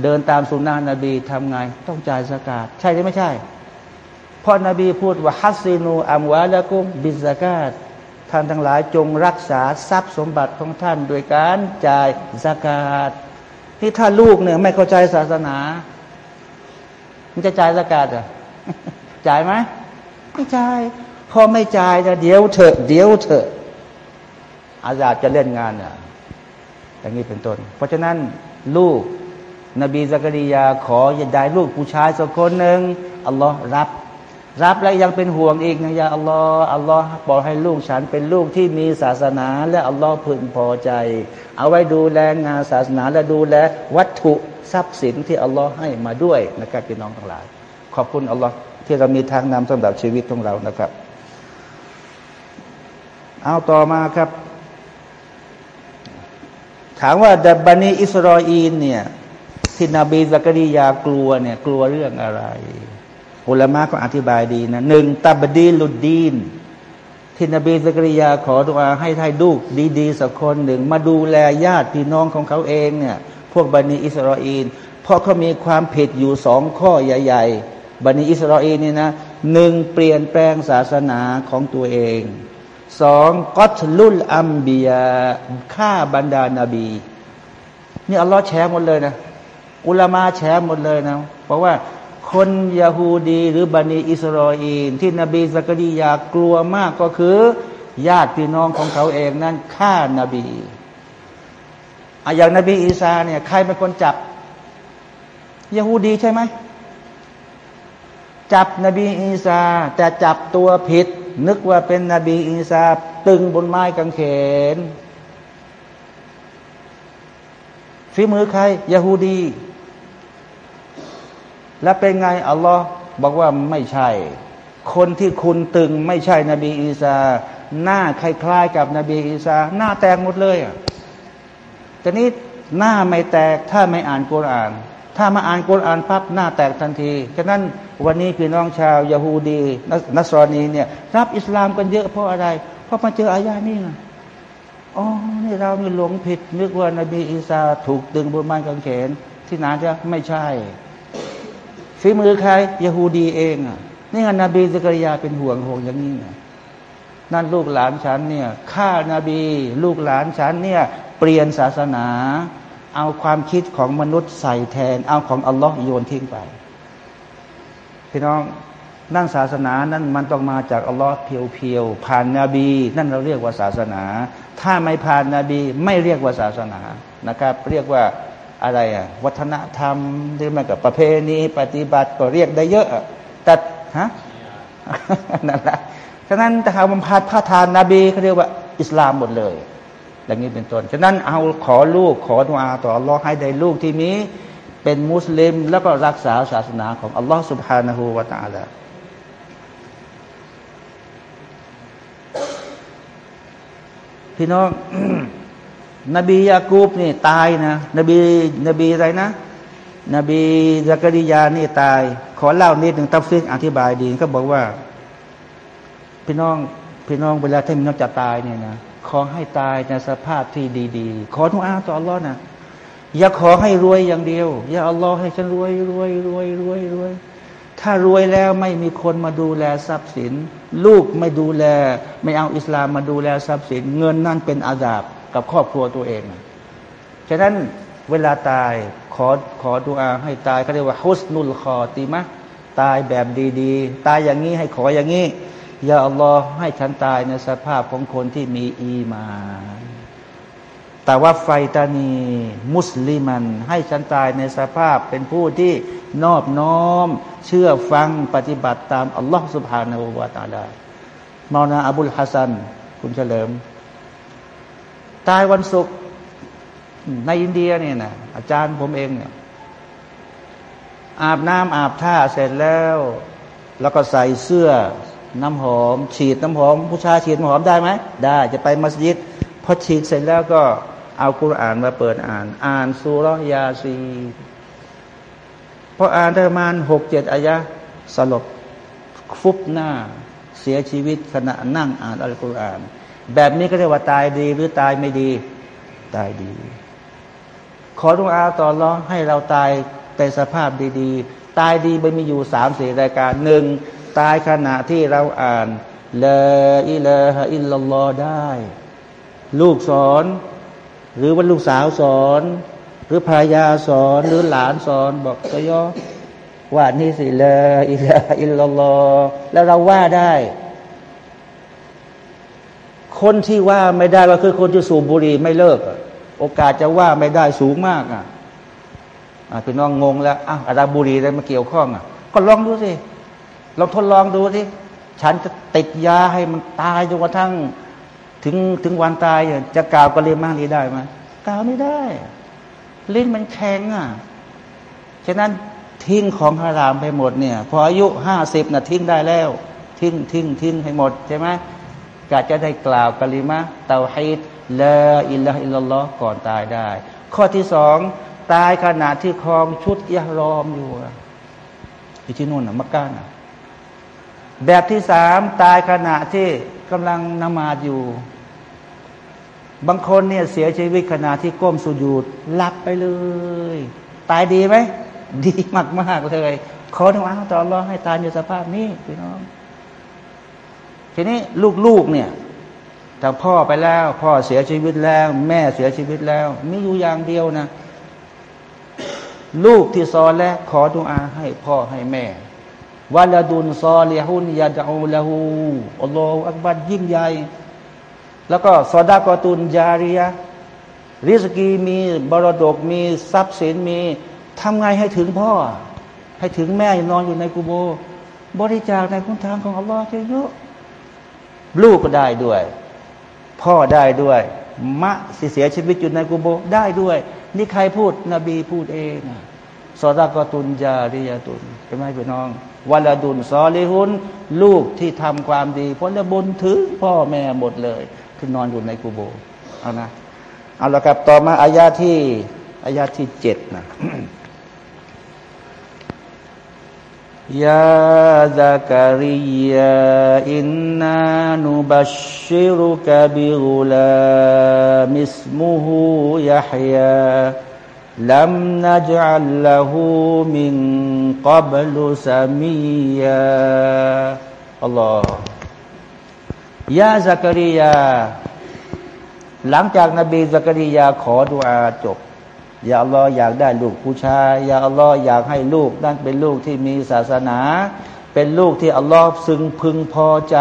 Speaker 1: เดินตามสุนนะนบีทำไง ต้องจ่ายสกาดใช่หรือไม่ใช่พ่อนบีพูดว่าฮัสซินูอัมวาละกุมบิสกาดท่านทั้งหลายจงรักษาทรัพย์สมบัติของท่านโดยการจ่ายสกาดที่ถ้าลูกเนี่ยไม่เข้าใจศาสนา มันจะจ่ายสกาดอะจ่ายไหม ไม่จ่าย พอไม่จ่ายนะเดี๋ยวเถอะ เดี๋ยวเถอะ อาญาจะเล่นงานเนี่ยอย่างนี้เป็นต้น เพราะฉะนั้นลูกนบีสักรียาขออย่าได้ลูกผู้ชายสักคนหนึ่งอัลลอฮ์รับ รับแล้วยังเป็นห่วงอีกนะยาอัลลอฮ์อัลลอฮ์บอกให้ลูกฉันเป็นลูกที่มีศาสนาและอัลลอฮ์พึงพอใจ เอาไว้ดูแลงานศาสนาและดูแลวัตถุทรัพย์สินที่อัลลอฮ์ให้มาด้วยนะครับพี่น้องทั้งหลาย ขอบคุณอัลลอฮ์ ที่เรามีทางนำสำหรับชีวิตของเรานะครับ เอาต่อมาครับ ถามว่าดับบันีอิสราเอลเนี่ยที่นบีสักรียากลัวเนี่ยกลัวเรื่องอะไรอุลามะก็อธิบายดีนะหนึ่งตับดีลุดดีน ที่นบีสักรียาขอดุอาให้ไทยดูดีๆสักคนหนึ่ง มาดูแลญาติพี่น้องของเขาเองเนี่ยพวกบันีอิสราเอลเพราะเขามีความผิดอยู่สองข้อใหญ่ ๆ บันีอิสราเอลนี่นะหนึ่งเปลี่ยนแปลงศาสนาของตัวเองสองกัตลุลอัมบียาฆ่าบรรดานาบีนี่อัลลอฮ์แชร์หมดเลยนะอุลามาแชร์หมดเลยนะเพราะว่าคนยาฮูดี หรือบันิอิสราเอลที่นบีสักดียากลัวมากก็คือ ญาติพี่น้องของเขาเองนั้นฆ่านาบีอะอย่างนบีอีสาเนี่ยใครเป็นคนจับยาฮูดีใช่ไหม จับนบีอีสาแต่จับตัวผิด นึกว่าเป็นนบีอีสาตึงบนไม้กางเขนฝีมือใครยาฮูดี แล้วเป็นไง อัลลอฮ์บอกว่าไม่ใช่ คนที่คุณตึงไม่ใช่นบีอีสาหน้าคล้ายๆ กับนบีอีสาหน้าแตกหมดเลยอะแต่นี้หน้าไม่แตกถ้าไม่อ่านกุรอาน ถ้ามาอ่านกุรอานปั๊บหน้าแตกทันทีฉะนั้นวันนี้พี่น้องชาวยาฮูดีนัสรอนีเนี่ยรับอิสลามกันเยอะเพราะอะไร เพราะมาเจออายานี่ไงอ๋อนี่เรานี่หลงผิด นึกว่านบีอีสาถูกดึงบนไม้กางเขน ที่นาจะไม่ใช่ฝีมือใครยาฮูดีเองอะนี่ไงนบีสกริยาเป็นห่วงห่วงอย่างนี้นะนั่นลูกหลานฉันเนี่ยฆ่านาบี ลูกหลานฉันเนี่ยเปลี่ยนศาสนา เอาความคิดของมนุษย์ใส่แทน เอาของอัลลอฮ์โยนทิ้งไปพี่น้องนั่นศาสนานั้นมันต้องมาจากอัลลอฮ์เพียวๆผ่านนาบี นั่นเราเรียกว่าศาสนา ถ้าไม่ผ่านนาบีไม่เรียกว่าศาสนานะครับ เรียกว่าอะไรอะวัฒนธรรมหรือแมันกับประเพณีปฏิบัติก็เรียกได้เยอะแต่ฮะนั่นแหละฉะนั้นถ้าหากมันพาพาทานนาบีเขาเรียกว่าอิสลามหมดเลย อย่างนี้เป็นต้นฉะนั้นเอาขอลูกขอดุอาต่ออัลลอฮ์ให้ได้ลูกที่นี้ เป็นมุสลิม แล้วก็รักษาศาสนาของอัลลอฮ์ سبحانه และ تعالى พี่น้องนบียากูบนี่ตายนะ นบี นบีอะไรนะ นบีซักริยานี่ตาย ขอเล่านิดหนึ่งตัฟซิกอธิบายดีก็บอกว่า พี่น้อง พี่น้องเวลาที่มันจะตายเนี่ยนะ ขอให้ตายในสภาพที่ดี ๆ ขอทุกอาต่ออัลลอฮ์นะอย่าขอให้รวยอย่างเดียว อย่าอัลลอฮ์ให้ฉันรวยรวยรวยรวยรวยถ้ารวยแล้วไม่มีคนมาดูแลทรัพย์สิน ลูกไม่ดูแล ไม่เอาอิสลามมาดูแลทรัพย์สิน เงินนั่นเป็นอาดาบกับครอบครัวตัวเอง ฉะนั้นเวลาตายขอขอดูอาให้ตายเขาเรียกว่าฮุสนุลคอตีมะตายแบบดี ๆ ตายอย่างนี้ให้ขออย่างนี้ ย่าอัลลอฮ์ให้ฉันตายในสภาพของคนที่มีอีมานแต่ว่าไฟตานี มุสลิมัน ให้ฉันตายในสภาพเป็นผู้ที่นอบน้อม เชื่อฟังปฏิบัติตามอัลลอฮ์สุบฮานาอูวาตาลามานาอับุลฮัสัน คุณเฉลิม ตายวันศุกร์ในอินเดียเนี่ยนะอาจารย์ผมเองเนี่ยอาบน้ำอาบท่าเสร็จแล้ว แล้วก็ใส่เสื้อ น้ำหอม ฉีดน้ำหอม ผู้ชายฉีดน้ำหอมได้ไหมได้จะไปมัสยิดพอฉีดเสร็จแล้วก็เอาคุรานมาเปิดอ่าน อ่านสุรยาซีพออ่านประมาณหกเจ็ดอายะสลบฟุบหน้าเสียชีวิตขณะนั่งอ่านอัลกุรอาน แบบนี้ก็เรียกว่าตายดีหรือตายไม่ดี ตายดี ขอดุอาต่อรองให้เราตายในสภาพดี ๆ ตายดีมันมีอยู่สามสี่รายการหนึ่ง ตายขณะที่เราอ่านละอิลฮะอิลลัลลอได้ ลูกสอน หรือว่าลูกสาวสอน หรือภรรยาสอนหรือหลานสอนบอกก็ย่อว่านี่สิละอิลฮะอิลลัลลอแล้วเราว่าได้คนที่ว่าไม่ได้ก็คือคนที่สูบบุหรี่ไม่เลิก โอกาสจะว่าไม่ได้สูงมากอะพี่น้องงงแล้วอ้าวอาบุรีอะไรมาเกี่ยวข้องอะ ก็ลองดูสิ ลองทดลองดูสิฉันจะติดยาให้มันตายจนกระทั่ง ถึงถึงวันตายจะกล่าวกะเลมานี้ได้ไหมกล่าวไม่ได้ลิ้นมันแข็งอะฉะนั้นทิ้งของฮารามไปหมดเนี่ย พออายุห้าสิบน่ะทิ้งได้แล้ว ทิ้งทิ้งทิ้งให้หมดใช่ไหมกะจะได้กล่าวกะลิมะเตาฮีดละอิลลาอิลลอฮ์ก่อนตายได้ ข้อที่สองตายขณะที่คลองชุดยารอมอยู่อยู่ที่นู่นนะมักกะนะ แบบที่สามตายขณะที่กำลังนมาดอยู่ บางคนเนี่ยเสียชีวิตขณะที่ก้มสุญูดหลับไปเลย ตายดีไหม ดีมากมากเลยขอทว่าต่อรอให้ตายในสภาพนี้พี่น้อง ทีนี้ลูกๆเนี่ยแต่พ่อไปแล้ว พ่อเสียชีวิตแล้ว แม่เสียชีวิตแล้วมีอยู่อย่างเดียวนะ ลูกที่ซอนและขอดุอาให้พ่อให้แม่ วาลาดุนซอลีฮุนยาดอูละหูอัลลอฮฺอักบัดยิ่งใหญ่ แล้วก็ซอดากอตุนจาริยะริสกีมีบรดกมีทรัพย์สินมีทำไงให้ถึงพ่อ ให้ถึงแม่นอนอยู่ในกุโบ บริจาคในคุณทางของอัลลอฮฺเยอะลูกก็ได้ด้วย พ่อได้ด้วยมะสิเสียชีวิตอยู่ในกุโบได้ด้วย นี่ใครพูดนบีพูดเองซอดากอตุนจาริยตุนใช่ไหมพี่น้อง วลาดุนซอลิฮุนลูกที่ทำความดีผลบุญถึงพ่อแม่หมดเลยที่นอนอยู่ในกูโบเอานะเอาละครับต่อมาอายาที่อายาที่เจ็ดนะยาซากริยาอินนานุบัชชิรุกบิกุลามิสมุฮูยะฮยา ลัมนัจัลลหูมินกับลุสามียาอัลลอฮ์ยาซักริยา หลังจากนบีซักริยาขอดุอาจบ อย่าอัลลอฮ์อยากได้ลูกผู้ชาย อย่าอัลลอฮ์อยากให้ลูก นั้นเป็นลูกที่มีศาสนา เป็นลูกที่อัลลอฮ์ซึงพึงพอใจ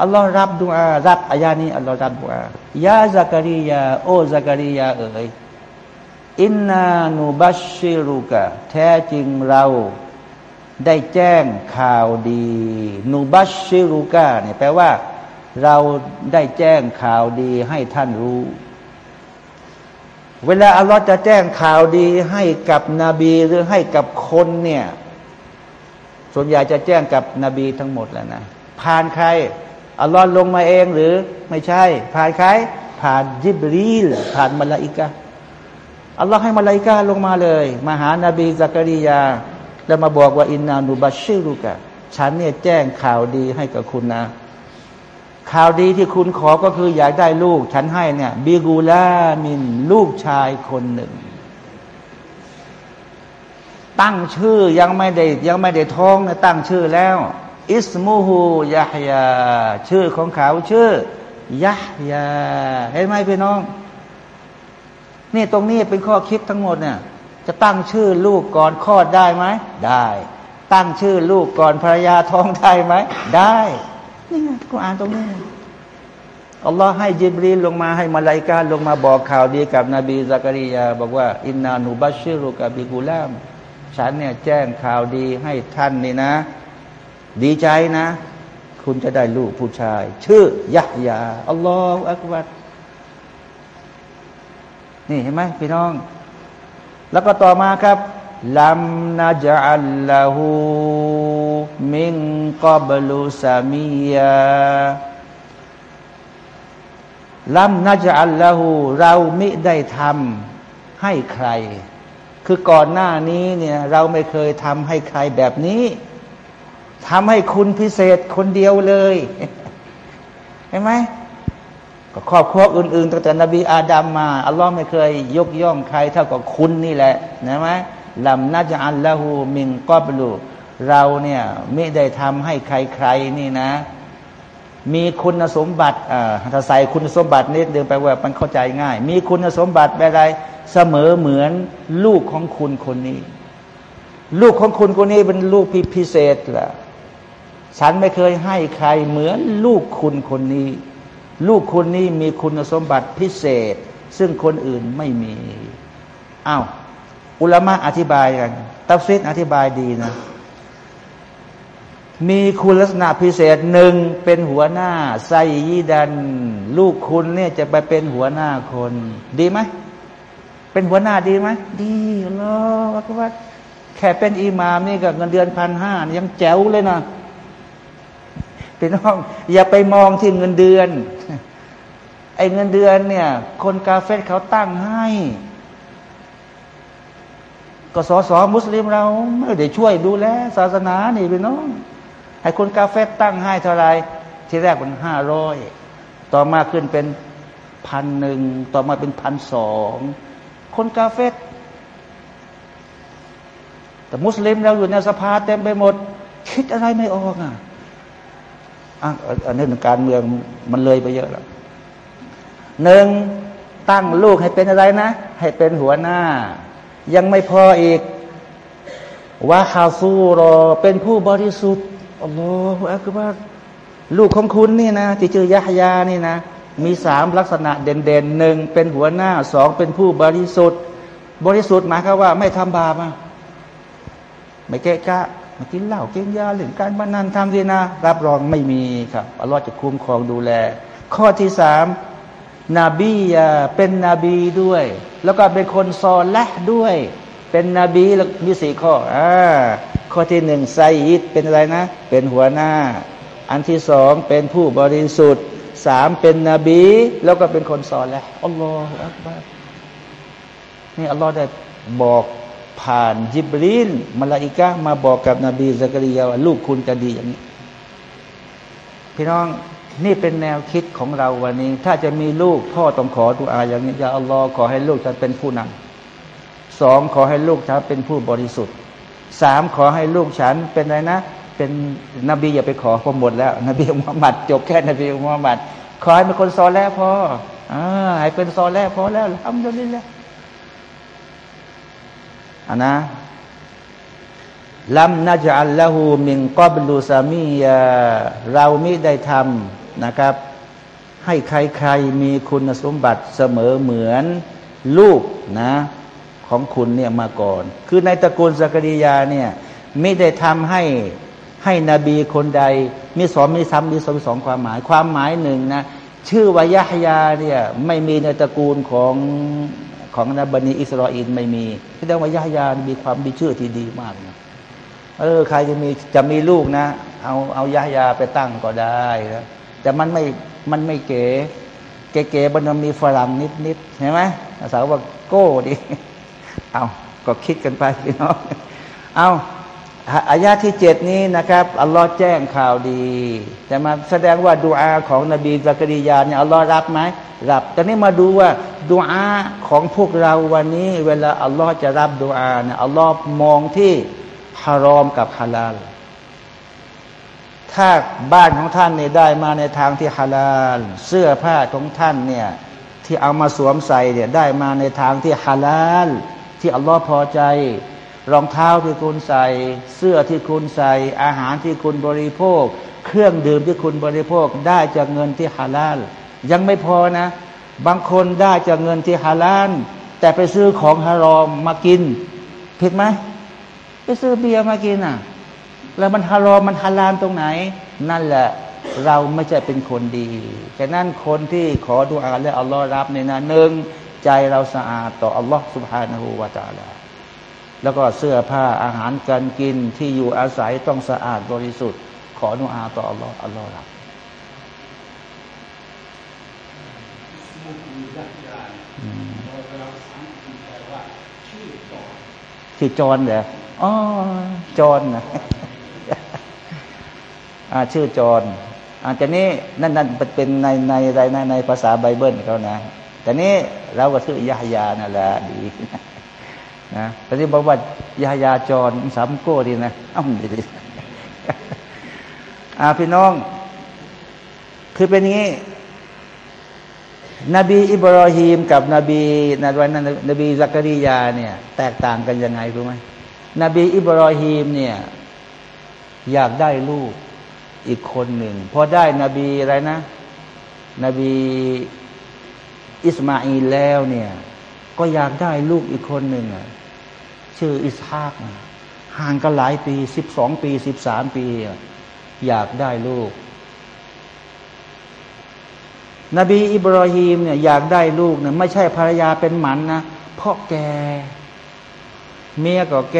Speaker 1: อัลลอฮ์รับดุอา รับอายานี้อัลลอฮ์รับดุอา ยาซักริยา โอ้ซักริยาเอ๋ย อินนานูบัชชิรุกะแท้จริงเราได้แจ้งข่าวดีนูบัชชิรุกะเนี่ยแปลว่า เราได้แจ้งข่าวดีให้ท่านรู้ เวลาอัลลอฮ์จะแจ้งข่าวดีให้กับนบีหรือให้กับคนเนี่ยส่วนใหญ่จะแจ้งกับนบีทั้งหมดแล้วนะผ่านใครอัลลอฮ์ลงมาเองหรือไม่ใช่ ผ่านใคร ผ่านยิบรีลผ่านมาลาอิกะ อัลลอฮ์ให้มาลายกาลงมาเลย มาหานาบีซักริยา แล้วมาบอกว่าอินนานุบัชชิรุกะฉันเนี่ยแจ้งข่าวดีให้กับคุณนะ ข่าวดีที่คุณขอก็คืออยากได้ลูก ฉันให้เนี่ยบิกูลามินลูกชายคนหนึ่ง ตั้งชื่อยังไม่ได้ยังไม่ได้ท้องนะตั้งชื่อแล้ว อิสมูฮูยะฮยา ชื่อของเขาชื่อยะฮยา เห็นไหมพี่น้อง นี่ตรงนี้เป็นข้อคิดทั้งหมดเนี่ยจะตั้งชื่อลูกก่อนคลอดได้ไหมได้ ตั้งชื่อลูกก่อนภรรยาท้องได้ไหมได้นี่ไงกูอ่านตรงนี้อัลลอฮ์ให้จิบรีลลงมาให้มาลายกาลงมาบอกข่าวดีกับนบีซักริยา บอกว่า อินนานูบัชชิรุกับบิกุลาม ฉันเนี่ยแจ้งข่าวดีให้ท่านนี่นะ ดีใจนะ คุณจะได้ลูกผู้ชาย ชื่อยะยาอัลลอฮฺอักบัร นี่เห็นไหมพี่น้อง แล้วก็ต่อมาครับลัมนาจัลลาหูมิงกอบลุสามียาลัมนาจัลลาหูเรามิได้ทำให้ใคร คือก่อนหน้านี้เนี่ยเราไม่เคยทำให้ใครแบบนี้ทำให้คุณพิเศษคนเดียวเลย เห็นไหม ก็ครอบครัวอื่นๆตั้งแต่นบีอาดัมมาอัลลอฮ์ไม่เคยยกย่องใครเท่ากับคุณนี่แหละนะไหมลำนัจอัลละหูมิงกอบลูเราเนี่ยไม่ได้ทำให้ใครๆนี่นะ มีคุณสมบัติอ่าถ้าใส่คุณสมบัตินิดเดินไปว่ามันเข้าใจง่าย มีคุณสมบัติแบบใดเสมอเหมือนลูกของคุณคนนี้ ลูกของคุณคนนี้เป็นลูกพิเศษแหละฉันไม่เคยให้ใครเหมือนลูกคุณคนนี้ ลูกคุณนี้มีคุณสมบัติพิเศษ ซึ่งคนอื่นไม่มีอ้าวอุลามะอธิบายกันตัฟซิดอธิบายดีนะ มีคุณลักษณะพิเศษหนึ่งเป็นหัวหน้าไซยีดัน ลูกคุณเนี่ยจะไปเป็นหัวหน้าคน ดีไหมเป็นหัวหน้าดีไหมดีรอวักวัดแค่เป็นอิหมามนี่กับเงินเดือนพันห้ายังแจ๋วเลยนะ พี่น้อง อย่าไปมองที่เงินเดือน ไอ้เงินเดือนเนี่ย คนกาเฟ่เขาตั้งให้ก็สอสอมุสลิมเราไม่ได้ช่วยดูแลศาสนานี่พี่น้อง ให้คนกาเฟ่ตั้งให้เท่าไรที่แรกมันห้าร้อยต่อมาขึ้นเป็นพันหนึ่งต่อมาเป็นพันสองคนกาเฟ่แต่มุสลิมเราอยู่ในสภาเต็มไปหมด คิดอะไรไม่ออกอะ อันนี้การเมืองมันเลยไปเยอะแล้วหนึ่งตั้งลูกให้เป็นอะไรนะ ให้เป็นหัวหน้า ยังไม่พออีกว่าฮาซูรอเป็นผู้บริสุทธิ์อัลลอฮฺอักบารลูกของคุณนี่นะที่ชื่อยะฮยานี่นะ มีสามลักษณะเด่นๆหนึ่งเป็นหัวหน้าสองเป็นผู้บริสุทธิ์ บริสุทธิ์หมายความว่าไม่ทำบาปไม่เกะกะ มากินเหล้ากินยาหรือการบันนันทำดีนะ รับรองไม่มีครับอัลลอฮฺจะคุ้มครองดูแล ข้อที่สามนบีเป็นนบีด้วย แล้วก็เป็นคนซอลละด้วย เป็นนบีแล้วมีสี่ข้ออ่าข้อที่หนึ่งไซยิดเป็นอะไรนะ เป็นหัวหน้า อันที่สองเป็นผู้บริสุทธิ์สามเป็นนบี แล้วก็เป็นคนซอลละอัลลอฮฺอักบารนี่อัลลอฮฺได้บอก ผ่านยิบรีนมาลาอิกะมาบอกกับนบีซักริยาว่าลูกคุณจะดีอย่างนี้ พี่น้องนี่เป็นแนวคิดของเราวันนี้ ถ้าจะมีลูกพ่อต้องขอตัวอาอย่างนี้อย่าอัลลอฮ์ขอให้ลูกฉันเป็นผู้นำสองขอให้ลูกฉันเป็นผู้บริสุทธิ์สามขอให้ลูกฉันเป็นอะไรนะ เป็นนบีอย่าไปขอพอหมดแล้ว นบีมุฮัมมัดจบแค่นบีมุฮัมมัดขอให้เป็นคนซอแล้วพออ่าให้เป็นซอแล้วพอแล้วทำได้แล้ว อันนะลัมนาจัลละหูมิงกอบลูซามียาเราไม่ได้ทำนะครับ ให้ใครๆมีคุณสมบัติเสมอเหมือนลูกนะของคุณเนี่ยมาก่อน คือในตระกูลสักริยาเนี่ยไม่ได้ทำให้ให้นบีคนใด มีสองมีซ้ำมีสองสองความหมาย ความหมายหนึ่งนะชื่อวายะฮยาเนี่ยไม่มีในตระกูลของ ของนบันีอิสราเอลไม่มีแสดงว่ายะฮยามีความมีชื่อที่ดีมากนะเออใครจะมีจะมีลูกนะ เอาเอายะฮยาไปตั้งก็ได้นะแต่มันไม่มันไม่เก๋เก๋ๆมันมีฝรั่งนิดๆใช่ไหมสาวว่าโก้ดิเอาก็คิดกันไปพี่น้องเอา อายาที่เจ็ดนี้นะครับอัลลอฮ์แจ้งข่าวดี แต่มาแสดงว่าดูอาของนบีซักริยาเนี่ยอัลลอฮ์รับไหมรับแต่นี้มาดูว่าดูอาของพวกเราวันนี้ เวลาอัลลอฮ์จะรับดูอาเนี่ยอัลลอฮ์มองที่ฮารอมกับฮาลาลถ้าบ้านของท่านเนี่ยได้มาในทางที่ฮาลาลเสื้อผ้าของท่านเนี่ยที่เอามาสวมใส่เนี่ยได้มาในทางที่ฮาลาลที่อัลลอฮ์พอใจ รองเท้าที่คุณใส่ เสื้อที่คุณใส่ อาหารที่คุณบริโภค เครื่องดื่มที่คุณบริโภคได้จากเงินที่ฮาลาล ยังไม่พอนะ บางคนได้จากเงินที่ฮาลาล แต่ไปซื้อของฮารอมมากินผิดไหมไปซื้อเบียร์มากินอะ แล้วมันฮารอมมันฮาลาลตรงไหน นั่นแหละเราไม่ใช่เป็นคนดีฉะนั้นคนที่ขอดุอาและอัลลอฮ์รับในนั้นหนึ่งใจเราสะอาดต่ออัลลอฮ์สุบฮานาหูวาตาลา แล้วก็เสื้อผ้าอาหารการกินที่อยู่อาศัยต้องสะอาดบริสุทธิ์ ขอดุอาต่ออัลลอฮ์อัลลอฮ์รับชื่อจอนเหรออ๋อจอนนะชื่อจอนอาจจะนี้นั่นนั่นเป็นในในในในในภาษาไบเบิลเขานะ แต่นี้เราก็ชื่อยาฮยานั่นแหละดีนะ แต่ที่บอกว่ายายาจอนสามโก้ดีนะอ้าวดีดีอาพี่น้อง คือเป็นงี้ นบีอิบราฮิมกับนบีนวันนั้นนบีซักริยาเนี่ย แตกต่างกันยังไงรู้ไหมนบีอิบราฮิมเนี่ย อยากได้ลูกอีกคนหนึ่งพอได้นบีอะไรนะ นบีอิสมาอีลแล้วเนี่ย ก็อยากได้ลูกอีกคนหนึ่งชื่ออิสฮากห่างกันหลายปีสิบสองปีสิบสามปี อยากได้ลูก นบีอิบราฮิมเนี่ยอยากได้ลูกเนี่ยไม่ใช่ภรรยาเป็นหมันนะเพราะแก เมียก็แก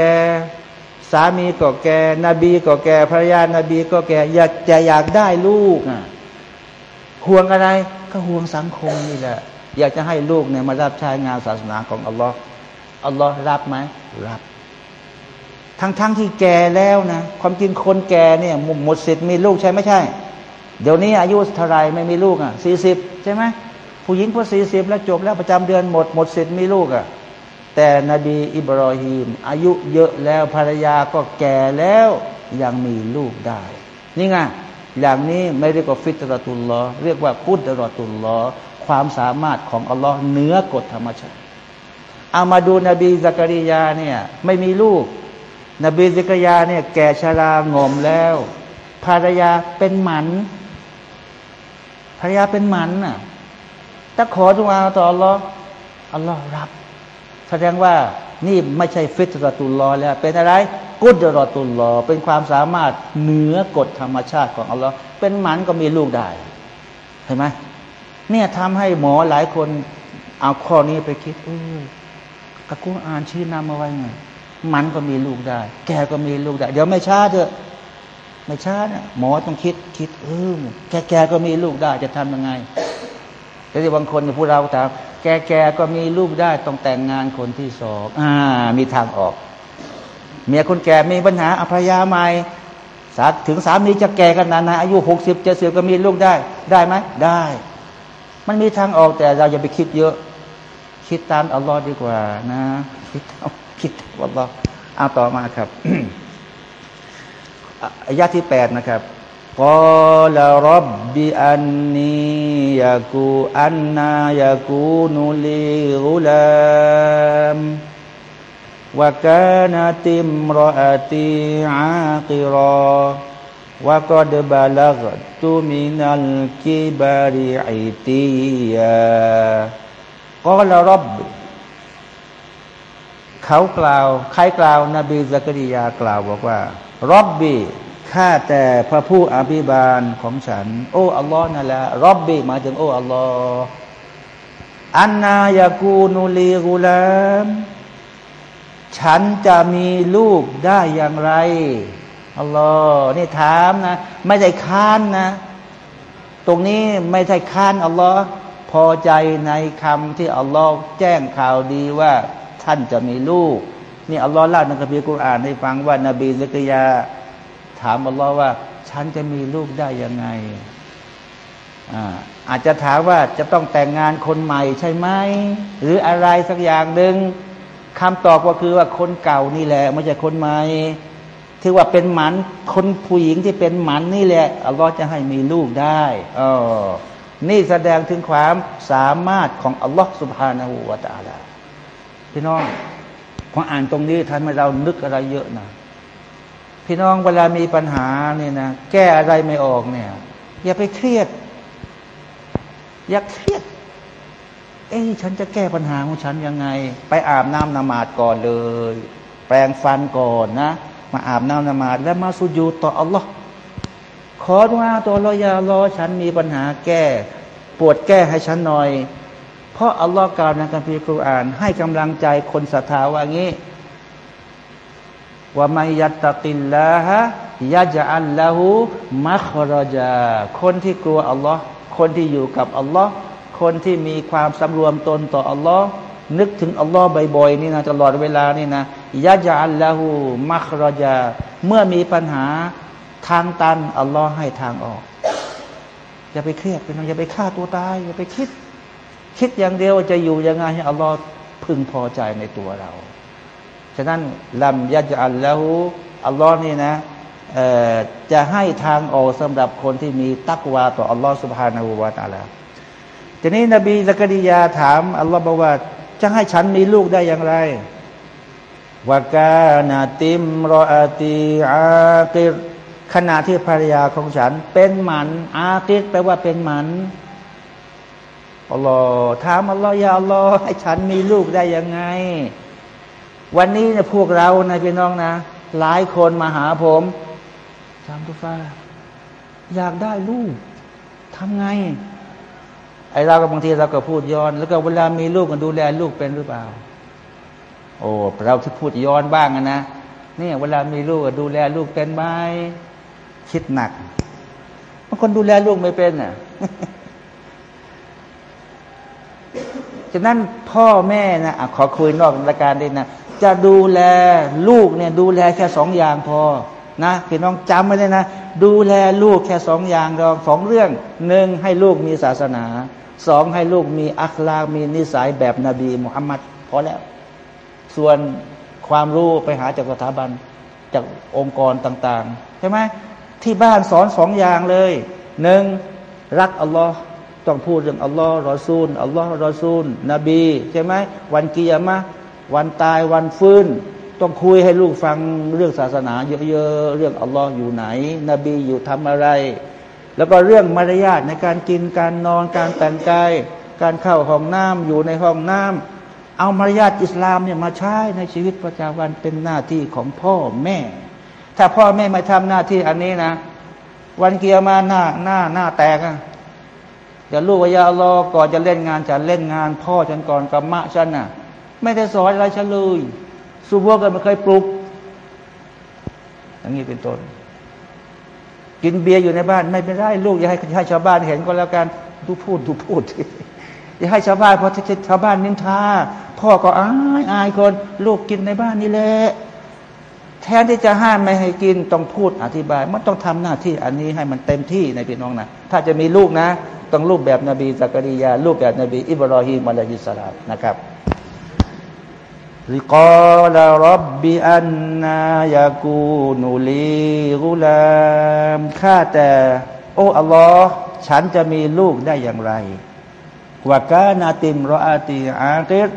Speaker 1: สามีก็แก นบีก็แกภรรยานาบีก็แก อยากจะอยากได้ลูกอะห่วงอะไรก็ห่วงสังคมนี่แหละ อยากจะให้ลูกเนี่ยมารับใช้งานศาสนาของอัลลอฮ์อัลลอฮ์รับไหมรับ ทั้งๆทที่แก่แล้วนะ ความจริงคนแก่เนี่ยหมดสิทธิ์มีลูกใช่ไม่ใช่ เดี๋ยวนี้อายุเท่าไรไม่มีลูกอะสี่สิบใช่ไหมผู้หญิงพอสี่สิบแล้วจบแล้วประจำเดือนหมดหมดสิทธิ์มีลูกอะแต่นบีอิบรอฮีม อายุเยอะแล้วภรรยาก็แก่แล้วยังมีลูกได้ นี่ไงอย่างนี้ไม่เรียกว่าฟิตรตุลลอเรียกว่ากุดรตุลลอ ความสามารถของอัลลอฮ์เหนือกฎธรรมชาติเอามาดูนบีซักริยาเนี่ยไม่มีลูก นบีซักริยาเนี่ยแก่ชรางอมแล้ว ภรรยาเป็นหมันภรรยาเป็นหมันน่ะถ้าขอทุอาต่ออัลลอฮ์อัลลอฮ์รับ แสดงว่านี่ไม่ใช่ฟิตรตุลลอแล้ว เป็นอะไร กุดรตุลลอเป็นความสามารถเหนือกฎธรรมชาติของอัลลอฮ์เป็นหมันก็มีลูกได้เห็นไหม เนี่ยทำให้หมอหลายคนเอาข้อนี้ไปคิดเออกะกูอ่านชื่อนำมาไว้ไงมันก็มีลูกได้ แกก็มีลูกได้ เดี๋ยวไม่ช้าเถอะ ไม่ช้าเนี่ยหมอต้องคิดคิดเออแกแกก็มีลูกได้ จะทำยังไงแต่ที่บางคนพวกเราถามแก่ๆก็มีลูกได้ ต้องแต่งงานคนที่สองอ่า มีทางออก เมียคนแก่มีปัญหาอภรยาใหม่สาถึงสามีจะแก่กันนานนะอายุหกสิบเจ็ดสิบก็มีลูกได้ ได้ไหมได้ มันมีทางออกแต่เราอย่าไปคิดเยอะ คิดตามอัลลอฮ์ดีกว่านะ คิดคิดอัลลอฮ์เอาต่อมาครับอายะที่แปดนะครับกอลรับบิอันนียากูอันนายากูนุลีกุลามวกานาติมรอตีอาคิรอ ว่ากอดบาลักตุมินัลกิบาริอิตียากอลรับเขากล่าวใครกล่าวนบีซักริยากล่าวบอกว่ารับบีข้าแต่พระผู้อภิบาลของฉัน โอ้อัลลอฮ์นั่นแหละรอบบีมาถึงโอ้อัลลอฮ์อันนายากูนุลีกุลามฉันจะมีลูกได้อย่างไร อัลลอฮ์นี่ถามนะ ไม่ได้ค้านนะ ตรงนี้ไม่ใช่ค้านอัลลอฮ์พอใจในคำที่อัลลอฮ์แจ้งข่าวดีว่าท่านจะมีลูก นี่อัลลอฮ์เล่าในคัมภีร์กุรอานให้ฟังว่านบีซิกยา ถามอัลลอฮ์ว่า ฉันจะมีลูกได้ยังไงอาอาจจะถามว่าจะต้องแต่งงานคนใหม่ใช่ไหมหรืออะไรสักอย่างหนึ่งคำตอบก็คือว่าคนเก่านี่แหละไม่ใช่คนใหม่ ที่ว่าเป็นหมันคนผู้หญิงที่เป็นหมันนี่แหละอัลลอฮ์จะให้มีลูกได้ออนี่แสดงถึงความสามารถของอัลลอฮ์สุบฮานาหูวาตาลาพี่น้องพออ่านตรงนี้ท่านให้เรานึกอะไรเยอะนะพี่น้องเวลามีปัญหาเนี่ยนะแก้อะไรไม่ออกเนี่ย อย่าไปเครียด อย่าเครียด เอ้ฉันจะแก้ปัญหาของฉันยังไง ไปอาบน้ำนมาดก่อนเลย แปรงฟันก่อนนะ มาอาบน้ำนมาแล้วมาสุญูต่ออัลลอฮ์ขอดุอาตัวลอยารอฉันมีปัญหาแก้ ปวดแก้ให้ฉันหน่อย เพราะอัลลอฮ์กล่าวในคัมภีร์คุรอาน ให้กำลังใจคนศรัทธาว่างี้ว่าไมยัตติลละฮะยะจะอัลละหูมัครจาคนที่กลัวอัลลอฮ์คนที่อยู่กับอัลลอฮ์คนที่มีความสำรวมตนต่ออัลลอฮ์ นึกถึงอัลลอฮ์บ่อยๆนี่นะตลอดเวลานี่นะยะจะอัลละหูมัครจาเมื่อมีปัญหาทางตันอัลลอฮ์ให้ทางออก อย่าไปเครียดเป็นอย่าไปฆ่าตัวตาย อย่าไปคิด คิดอย่างเดียวจะอยู่ยังไงให้อัลลอฮ์พึงพอใจในตัวเรา ฉะนั้นลำยัจอัลละหูอัลลอฮ์นี่นะจะให้ทางออกสำหรับคนที่มีตักวาต่ออัลลอฮฺสุบฮานาหูวาตาลาทีนี้นบีสักริยาถามอัลลอฮฺบอกว่า จะให้ฉันมีลูกได้อย่างไรวากานาติมรออาตีอาติขณะที่ภรรยาของฉัน เป็นหมัน อาติแปลว่าเป็นหมันอัลลอฮ์ถามอัลลอฮ์ยาอัลลอฮ์ให้ฉันมีลูกได้ยังไง วันนี้เนี่ยพวกเรานะพี่น้องนะ หลายคนมาหาผมจามตุฟ้า อยากได้ลูกทำไง ไอเราก็บางทีเราก็พูดย้อน แล้วก็เวลามีลูกกันดูแลลูกเป็นหรือเปล่า โอ้เราที่พูดย้อนบ้างนะเนี่ยเวลามีลูกดูแลลูกเป็นไหมคิดหนักบางคนดูแลลูกไม่เป็นน่ะฉะนั้นพ่อแม่นะขอคุยนอกรายการดีนะจะดูแลลูกเนี่ยดูแลแค่สองอย่างพอนะพี่น้องจำไว้เลยนะ ดูแลลูกแค่สองอย่างรองสองเรื่องหนึ่งให้ลูกมีศาสนา สองให้ลูกมีอัคลามีนิสัยแบบนบีมุฮัมมัดพอแล้ว ส่วนความรู้ไปหาจากสถาบันจากองค์กรต่างๆ ใช่ไหมที่บ้านสอนสองอย่างเลยหนึ่งรักอัลลอฮ์ต้องพูดเรื่องอัลลอฮ์รอซูลอัลลอฮ์รอซูล นบี ใช่ไหมวันกิยามะวันตายวันฟื้น ต้องคุยให้ลูกฟังเรื่องศาสนาเยอะๆเรื่องอัลลอฮ์อยู่ไหน นบีอยู่ทำอะไร แล้วก็เรื่องมารยาทในการกินการนอนการแต่งกาย การเข้าห้องน้ำอยู่ในห้องน้ำเอามารยาทอิสลามเนี่ยมาใช้ในชีวิตประจำวันเป็นหน้าที่ของพ่อแม่ ถ้าพ่อแม่ไม่ทำหน้าที่อันนี้นะ วันเกียร์มาหน้าหน้าหน้าแตกอะจะลูกว่ายาลอก่อนจะเล่นงานฉันเล่นงานพ่อฉันก่อนกับมะฉันน่ะ ไม่ได้สอนอะไรฉันเลยสูบวกันไม่เคยปลุกอย่างนี้เป็นต้น กินเบียร์อยู่ในบ้าน ไม่เป็นไรลูกอย่าให้ให้ชาวบ้านเห็นก็แล้วกันดูพูดดูพูดอย่าให้ชาวบ้านเพราะชาวบ้านนินทาพ่อก็อายอายคนลูกกินในบ้านนี่แหละแทนที่จะห้ามไม่ให้กินต้องพูดอธิบาย มันต้องทำหน้าที่อันนี้ให้มันเต็มที่ในพี่น้องนะถ้าจะมีลูกนะ ต้องรูปแบบนบีสักริยารูปแบบนบี อิบรอฮีมอะลัยฮิสสลามนะครับ ริกอลรับบิอันนายากูนุลีกุลามข้าแต่ โอ้อัลลอฮ์ฉันจะมีลูกได้อย่างไรวากานาติมรออาตีอาติร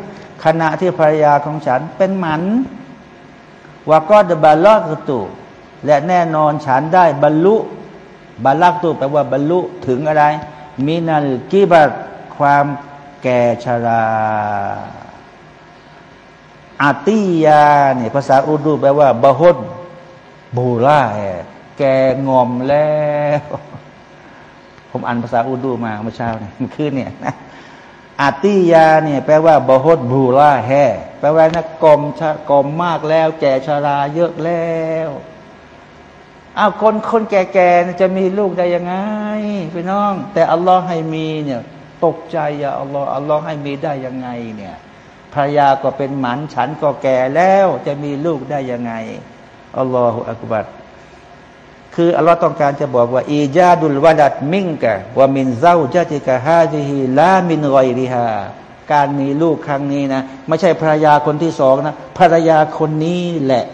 Speaker 1: ขณะที่ภรรยาของฉันเป็นหมันวากอดบาลอกตุและแน่นอนฉันได้บรรลุบาลักตุแปลว่าบรรลุถึงอะไร มินัลกิบัตความแก่ชรา อาติยาเนี่ยภาษาอุดูแปลว่าบะฮดบูล่าแกงอมแล้ว ผมอ่านภาษาอุดูมาเมื่อเช้าเนี่ยมันคืนเนี่ยอาติยาเนี่ยแปลว่าบะฮดบูล่าแฮแปลว่านะกลมชกลมมากแล้ว แก่ชราเยอะแล้วอ้าวคนคนแก่ๆจะมีลูกได้ยังไงพี่น้อง แต่อัลลอฮ์ให้มีเนี่ย ตกใจอย่าอัลลอฮ์อัลลอฮ์ให้มีได้ยังไงเนี่ย ภรรยาก็เป็นหมันฉันก็แก่แล้วจะมีลูกได้ยังไงอัลลอฮฺอักบัดคืออัลลอฮ์ต้องการจะบอกว่าอีจาดุลวาดัดมิงกะว่ามินเจ้าจติกะฮาจิฮิลามินรอยริฮาการมีลูกครั้งนี้นะไม่ใช่ภรรยาคนที่สองนะภรรยาคนนี้แหละ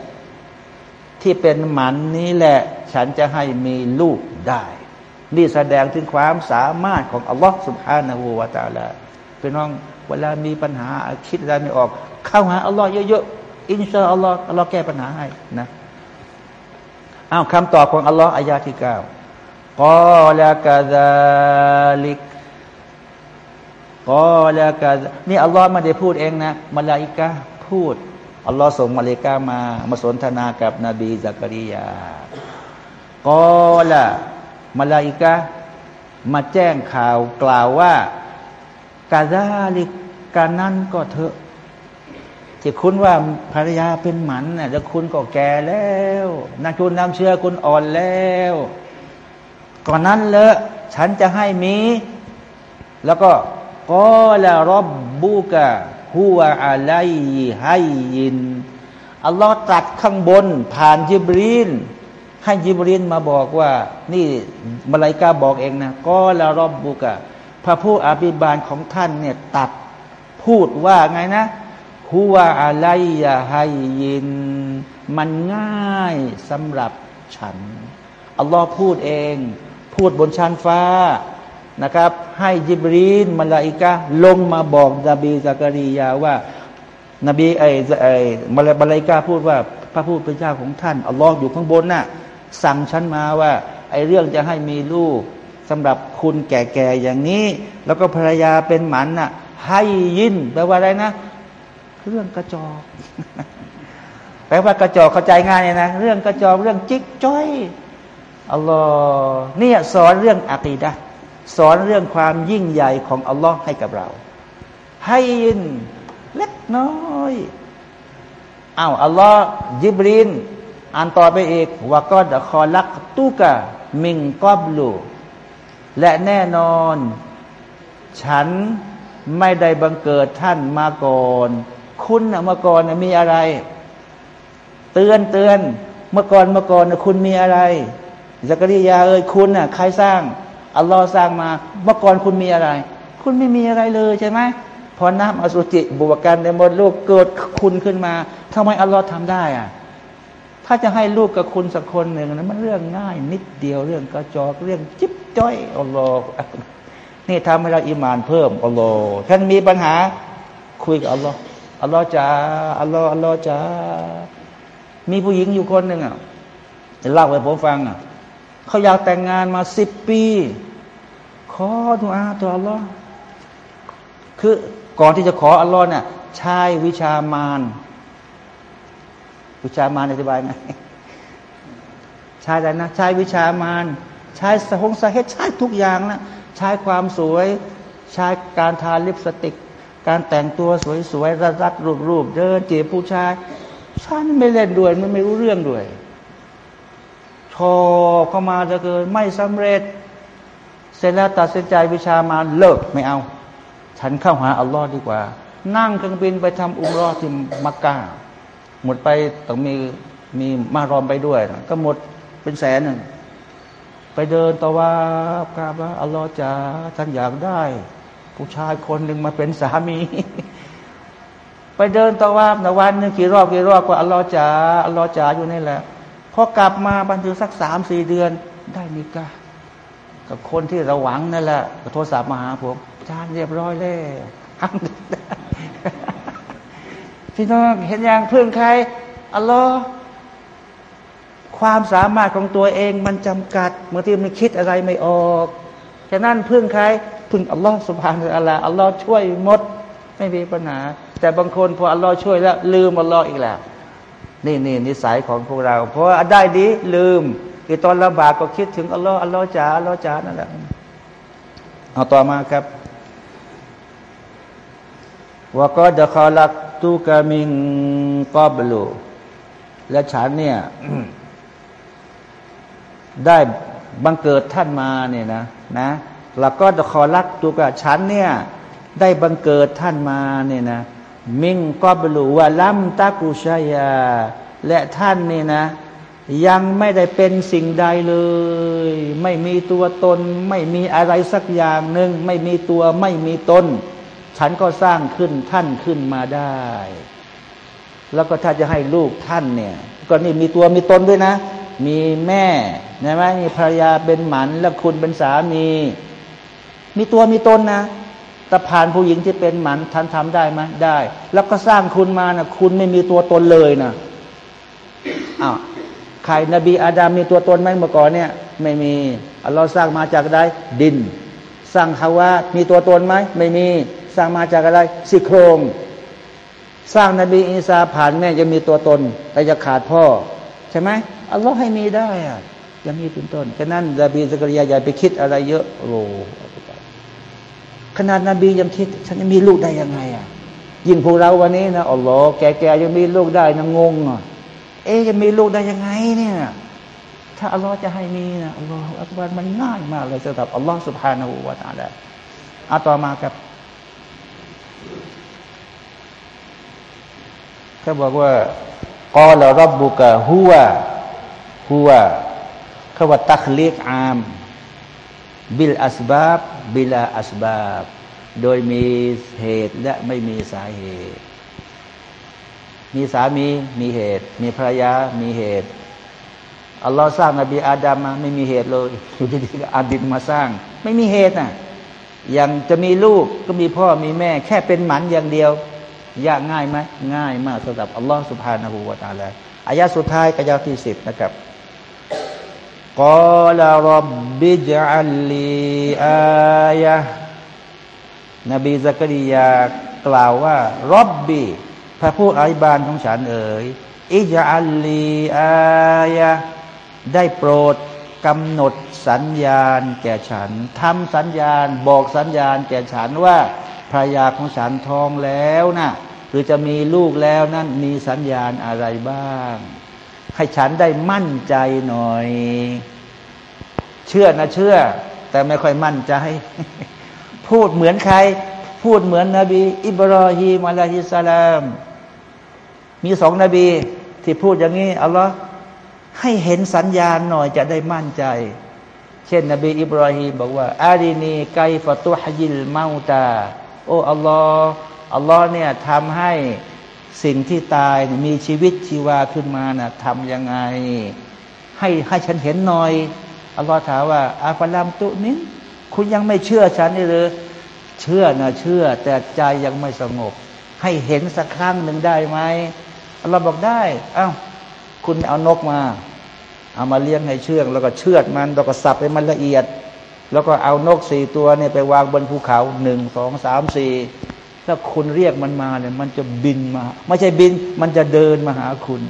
Speaker 1: ที่เป็นหมันนี้แหละ ฉันจะให้มีลูกได้ นี่แสดงถึงความสามารถของอัลลอฮ์สุบฮานาหูวาตาลา เป็นน้อง เวลามีปัญหาคิดอะไรไม่ออก เข้าหาอัลลอฮ์เยอะๆอินชาอัลลอฮ์อัลลอฮ์แก้ปัญหาให้นะอ้าวคำตอบของอัลลอฮ์อายาที่เก้ากอลากาซาลิกกอลากานี่อัลลอฮ์ไม่ได้พูดเองนะมาลาอิกะพูดอัลลอฮ์ส่งมาเลกามามาสนทนากับนบีซักริยากอละมาลาอิกะมาแจ้งข่าวกล่าวว่า กาซาลิกการนั้นก็เถอะที่คุณว่าภรรยาเป็นหมันน่ะแล้วคุณก็แก่แล้วนักคุณน้ำเชื่อคุณอ่อนแล้ว ก่อนนั้นเลอะฉันจะให้มี แล้วก็กอละรบบูกะหัวอะไรให้ยิน อัลลอฮ์ตรัสข้างบน ผ่านยิบรีนให้ยิบรีนมาบอกว่า นี่มาลายกาบอกเองนะก็ละรอบบุกะ พระผู้อภิบาลของท่านเนี่ยตัดพูดว่าไงนะหัวอะไรให้ยิน มันง่ายสำหรับฉัน อัลลอฮ์พูดเอง พูดบนชั้นฟ้านะครับ ให้ยิบรีนมาลาอิกะลงมาบอกนบีซักรียาว่า นบีไอ้ไอ้มาลาอิกาพูดว่าพระผู้เป็นเจ้าของท่านอัลลอฮ์อยู่ข้างบนน่ะสั่งฉันมาว่า ไอ้เรื่องจะให้มีลูก สำหรับคุณแก่ๆอย่างนี้ แล้วก็ภรรยาเป็นหมันน่ะ ให้ยินแปลว่าอะไรนะ เรื่องกระจอกแปลว่ากระจอกเข้าใจง่ายเลยนะ เรื่องกระจอกเรื่องจิกจ้อยอัลลอฮ์เนี่ยสอนเรื่องอะกีดะสอนเรื่องความยิ่งใหญ่ของอัลลอฮ์ให้กับเรา ให้ยินเล็กน้อยอ้าวอัลลอฮ์ยิบรินอ่านต่อไปอีกว่าก็ดะคอลักตุกะมิงกอบลู และแน่นอน ฉันไม่ได้บังเกิดท่านมาก่อน คุณมื่อก่อนมีอะไร เตือนเตือนเมื่อก่อนเมื่อก่อนคุณมีอะไรสักริยาเอ้ยคุณน่ะใครสร้างอัลลอฮ์สร้างมา เมื่อก่อนคุณมีอะไร คุณไม่มีอะไรเลยใช่ไหมพอน้ำอสุจิบวกกันในมดลูกเกิดคุณขึ้นมาทำไมอัลลอฮ์ทำได้อะ ถ้าจะให้ลูกกับคุณสักคนหนึ่งนั้นมันเรื่องง่าย นิดเดียวเรื่องกระจอกเรื่องจิ๊บจ้อยอัลลอฮ์นี่ทำให้เราอิมานเพิ่มอัลลอฮ์ท่านมีปัญหาคุยกับอัลลอฮ์อัลลอฮ์จ้าอัลลอฮ์อัลลอฮ์จ้ามีผู้หญิงอยู่คนหนึ่งอะเล่าให้ผมฟังอะเขาอยากแต่งงานมาสิบปี ขอดุอาต่ออัลลอฮ์คือก่อนที่จะขออัลลอฮ์เนี่ยใช้วิชามาร วิชามารอธิบายไงใช้อะไรนะ ใช้วิชามารใช้สหงสาเหตุใช้ทุกอย่างนะใช้ความสวย ใช้การทาลิปสติก การแต่งตัวสวยๆรัดรัดรูปรูปเดินจีบผู้ชายฉันไม่เล่นด้วยมันไม่รู้เรื่องด้วยชอบเข้ามาจะเกินไม่สำเร็จ เสร็จแล้วตัดสินใจวิชามาเลิกไม่เอา ฉันเข้าหาอัลลอฮ์ดีกว่า นั่งเครื่องบินไปทำอุมรอที่มักกะ หมดไปต้องมีมีมารอมไปด้วยก็หมดเป็นแสนหนึ่งไปเดินตะว่ากราบว่าอัลลอฮ์จะท่านอยากได้ ผู้ชายคนหนึ่งมาเป็นสามี ไปเดินตะว่านวันหนึ่งกี่รอบกี่รอบก็อัลลอฮ์จะอัลลอฮ์จะอยู่นี่แหละพอกลับมาบันทึกสักสามสี่เดือน ได้นิกากับคนที่เราหวังนั่นแหละโทรศัพท์มาหาผมจารย์เรียบร้อยแล้ว พี่น้องเห็นอย่างพึ่งใครอัลลอฮ์ความสามารถของตัวเองมันจำกัดบางทีมันคิดอะไรไม่ออกฉะนั้นพึ่งใครพึ่งอัลลอฮ์สุบฮานอัลลอฮ์อัลลอฮ์ช่วยหมดไม่มีปัญหา แต่บางคนพออัลลอฮ์ช่วยแล้วลืมอัลลอฮ์อีกแล้วนี่นี่นิสัยของพวกเรา เพราะได้ดีลืมอีตอนลำบากก็คิดถึงอัลลอฮ์อัลลอฮ์จ๋าอัลลอฮ์จ๋านั่นแหละเอาต่อมาครับว่าก็จะขอลัก ตูกามิงกอบลูและฉันเนี่ยได้บังเกิดท่านมาเนี่ยนะนะแล้วก็จะขอรักตูกาฉันเนี่ย ได้บังเกิดท่านมาเนี่ยนะมิงกอบลูว่าลัมตะกุชายา และท่านนี่นะ ยังไม่ได้เป็นสิ่งใดเลย ไม่มีตัวตน ไม่มีอะไรสักอย่างหนึ่งไม่มีตัวไม่มีตน ฉันก็สร้างขึ้นท่านขึ้นมาได้ แล้วก็ถ้าจะให้ลูกท่านเนี่ย ก็นี่มีตัวมีตนด้วยนะ มีแม่นะไหมมีภรรยาเป็นหมัน แล้วคุณเป็นสามี มีตัวมีตนนะแต่ผ่านผู้หญิงที่เป็นหมันท่านทำได้ไหมได้ แล้วก็สร้างคุณมานะคุณไม่มีตัวตนเลยนะอ้าวใครนบีอาดามมีตัวตนไหมเมื่อก่อนเนี่ย ไม่มีอัลลอฮ์สร้างมาจากใดดิน สร้างฮาวามีตัวตนไหมไม่มี สร้างมาจากอะไรสิโครง สร้างนบีอีสาผ่านแม่จะมีตัวตน แต่จะขาดพ่อ ใช่ไหมอัลลอฮ์ให้มีได้อะยังมีเป็นต้นฉะนั้นนบีสกริยาอย่าไปคิดอะไรเยอะโอ้ขนาดนบียังคิด ฉันจะมีลูกได้ยังไงอะยิ่งพวกเราวันนี้นะอัลลอฮ์แก่ๆยังมีลูกได้นะงงอะเอ๊จะมีลูกได้ยังไงเนี่ย ถ้าอัลลอฮ์จะให้มีนะอัลลอฮ์อัลกบารมันง่ายมากเลยสำหรับอัลลอฮ์สุบฮานาหูวาตาละเอาต่อมาครับ เขาบอกว่ากอลรับบุกะฮัวฮัวเขาว่าตักเลีกอามบิลอัสบาบบิลาอัสบาบ โดยมีเหตุและไม่มีสาเหตุ มีสามีมีเหตุ มีภรรยา มีเหตุอัลลอฮ์สร้างนบีอาดัมมาไม่มีเหตุเลยอยู่ดีๆอาดินมาสร้าง ไม่มีเหตุน่ะอย่างจะมีลูกก็มีพ่อมีแม่ แค่เป็นหมันอย่างเดียว ยากง่ายไหมง่ายมากสำหรับอัลลอฮ์สุบฮานาหูวาตาลาอายะสุดท้ายกระยาที่สิบนะครับกอลารับบิจัลลีอายะนบีซักริยากล่าวว่ารบบีพระผู้อภิบาลของฉันเอ๋ยอิจัลลีอายะได้โปรดกำหนดสัญญาณแก่ฉันทำสัญญาณบอกสัญญาณแก่ฉันว่าภรรยาของฉันท้องแล้วนะ รือจะมีลูกแล้วนั่นมีสัญญาณอะไรบ้าง ให้ฉันได้มั่นใจหน่อย เชื่อนะเชื่อ แต่ไม่ค่อยมั่นใจ พูดเหมือนใคร พูดเหมือนนบี อิบรอฮีมอะลัยฮิสสลามมีสองนบีที่พูดอย่างนี้อัลลอฮ์ให้เห็นสัญญาณหน่อยจะได้มั่นใจ เช่น นบีอิบราฮิมบอกว่า อาดีนีไกฟตุฮยิลเมาตา โอ้อัลลอฮ์ อัลลอฮ์เนี่ยทำให้สิ่งที่ตายมีชีวิตชีวาขึ้นมานะ่ะทำยังไง ให้ให้ฉันเห็นหน่อยอัลลอฮ์ถามว่าอาฟลามตุนินคุณยังไม่เชื่อฉันนี่หรือเชื่อนะเชื่อ แต่ใจยังไม่สงบ ให้เห็นสักครั้งหนึ่งได้ไหมอัลลอฮ์บอกได้เอา้าคุณเอานกมา เอามาเลี้ยงให้เชื่อง แล้วก็เชือดมันแล้วก็สับให้มันละเอียด แล้วก็เอานกสี่ตัวเนี่ยไปวางบนภูเขาหนึ่งสองสามสี่ ถ้าคุณเรียกมันมาเนี่ย มันจะบินมา ไม่ใช่บิน มันจะเดินมาหาคุณ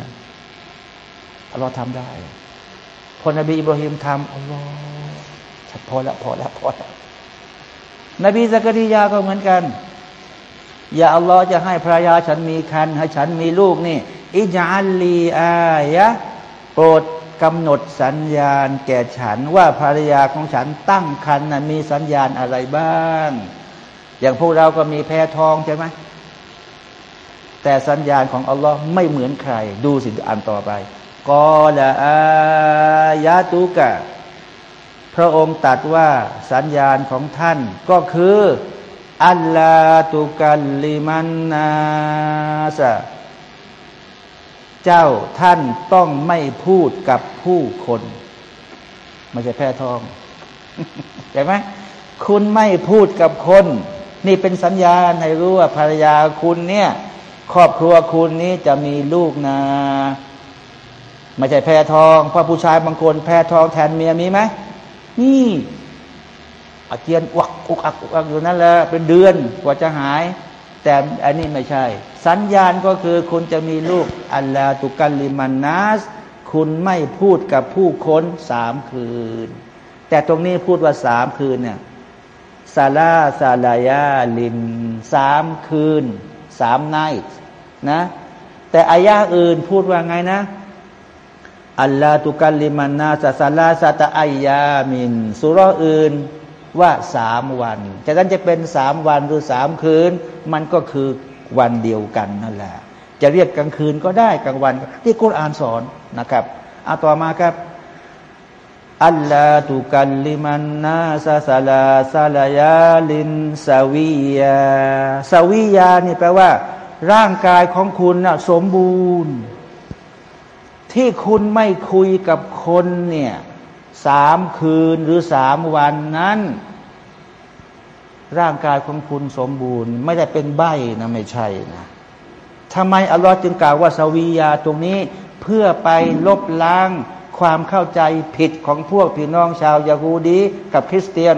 Speaker 1: เราทำได้ พอนบีอิบราฮิมทำอัลลอฮ์พอแล้วพอแล้วพอแล้วนบีสักริยาก็เหมือนกัน อย่าอัลลอฮ์จะให้ภรรยาฉันมีคันให้ฉันมีลูกนี่ อิจัลลีอายะโปรดกำหนดสัญญาณแก่ฉันว่าภรรยาของฉันตั้งคันนะมีสัญญาณอะไรบ้าง อย่างพวกเราก็มีแพทองใช่ไหมแต่สัญญาณของอัลลอฮ์ไม่เหมือนใคร ดูสิอันต่อไปกอละอายาตุกะ พระองค์ตัดว่าสัญญาณของท่านก็คืออัลลาตุกัลลิมันนาสะเจ้าท่านต้องไม่พูดกับผู้คนไม่ใช่แพ้ทองใช่ไหมคุณไม่พูดกับคน นี่เป็นสัญญาณให้รู้ว่าภรรยาคุณเนี่ย ครอบครัวคุณนี้จะมีลูกนะไม่ใช่แพ้ทองเพราะผู้ชายบางคนแพ้ทองแทนเมียมีไหมนี่อาเจียนวักอุกอักอุกอักอยู่นั่นแหละเป็นเดือนกว่าจะหาย แต่อันนี้ไม่ใช่ สัญญาณก็คือคุณจะมีลูกอัลลาตุกัลลิมันนัสคุณไม่พูดกับผู้คนสามคืน แต่ตรงนี้พูดว่าสามคืนเนี่ย ซาลาซาลายาลินสามคืนสามไนท์นะ แต่อายาอื่นพูดว่าไงนะอัลลาตุกัลลิมันนาสซาลาซาตาอายามินสุรอื่นว่าสามวันจากนั้นจะเป็นสามวันหรือสามคืน มันก็คือวันเดียวกันนั่นแหละ จะเรียกกลางคืนก็ได้กลางวันที่กุรอานสอนนะครับเอาต่อมาครับ อัลลาตุกัลลิมันนาซาซาลาซาลายาลินสวียาสวียานี่แปลว่า ร่างกายของคุณนะสมบูรณ์ ที่คุณไม่คุยกับคนเนี่ยสามคืนหรือสามวันนั้น ร่างกายของคุณสมบูรณ์ ไม่ได้เป็นใบ้นะไม่ใช่นะทำไมอัลลอฮ์จึงกล่าวว่าسوياตรงนี้เพื่อไปลบล้าง ความเข้าใจผิดของพวกพี่น้องชาวยาฮูดีกับคริสเตียน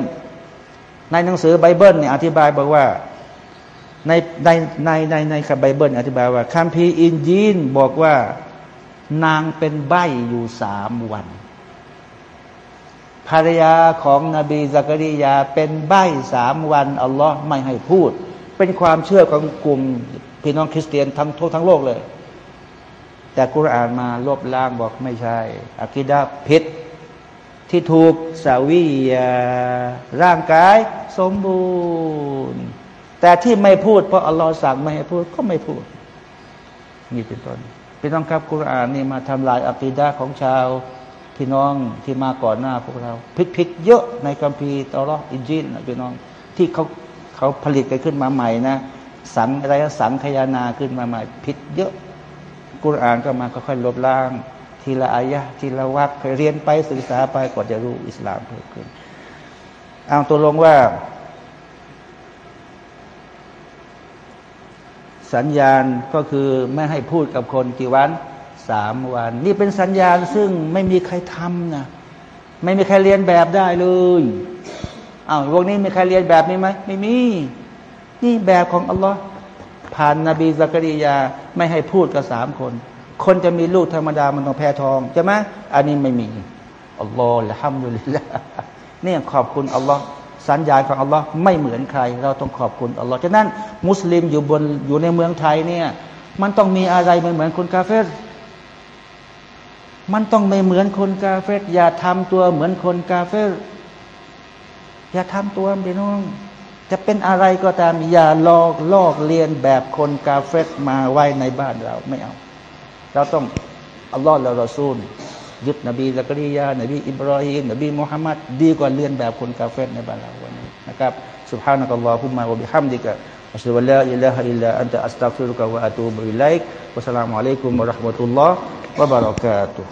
Speaker 1: ในหนังสือไบเบิลเนี่ยอธิบายบอกว่าในในในในในคัมภีร์ไบเบิลอธิบายว่าคัมภีร์อินญีลบอกว่า นางเป็นใบ้อยู่สามวัน ภรรยาของนบีซักริยาเป็นใบ้สามวันอัลลอฮ์ไม่ให้พูด เป็นความเชื่อของกลุ่มพี่น้องคริสเตียนทั้งทั่วทั้งโลกเลย แต่กุรอานมาลบล้างบอกไม่ใช่อากิดาพิษที่ถูกสาวีร่างกายสมบูรณ์ แต่ที่ไม่พูดเพราะอัลลอฮ์สั่งไม่ให้พูดก็ไม่พูด นี่เป็นต้นพี่น้องครับกุรอานนี่มาทำลายอักิดาของชาวพี่น้องที่มาก่อนหน้าพวกเราผิดผิดเยอะในกัมพีตอรออินจินพี่น้องที่เขาเขาผลิตกันขึ้นมาใหม่นะ สังอะไรสังขยานาขึ้นมาใหม่ผิดเยอะ กุรอานก็มาค่อยๆลบล้าง ทีละอายะทีละวักเรียนไปศึกษาไปกว่าจะรู้อิสลามเพิ่มขึ้นเอาตัวลงว่า สัญญาณก็คือไม่ให้พูดกับคนกี่วันสามวัน นี่เป็นสัญญาณซึ่งไม่มีใครทำนะไม่มีใครเรียนแบบได้เลยอ้าวพวกนี้มีใครเรียนแบบนี้ไหมไม่มี นี่แบบของอัลลอฮ์ ผ่านนาบีซักริยาไม่ให้พูดกับสามคน คนจะมีลูกธรรมดามันต้องแพ้ทองใช่ไหมอันนี้ไม่มีอัลลอฮ์ละฮัมดุลิลละนี่ขอบคุณอัลลอฮ์สัญญาของอัลลอฮ์ไม่เหมือนใคร เราต้องขอบคุณอัลลอฮ์ฉะนั้น มุสลิมอยู่บนอยู่ในเมืองไทยเนี่ยมันต้องมีอะไรเหมือนเหมือนคนกาเฟรมันต้องไม่เหมือนคนกาเฟรอย่าทำตัวเหมือนคนกาเฟรอย่าทำตัวพี่น้อง จะเป็นอะไรก็ตามอย่าลอกลอกเรียนแบบคนกาเฟรมาไว้ในบ้านเราไม่เอา เราต้องอัลลอฮ์และรอซูลยึดนบีละกริยานบีอิบราฮิมนบีมุฮัมมัดดีกว่าเรียนแบบคนกาเฟรในบ้านเราวันนี้นะครับ سبحانك اللهم وبحمدك أشهد أن لا إله إلا أنت أستغفرك وأتوب إليك والسلام عليكم ورحمة الله وبركاته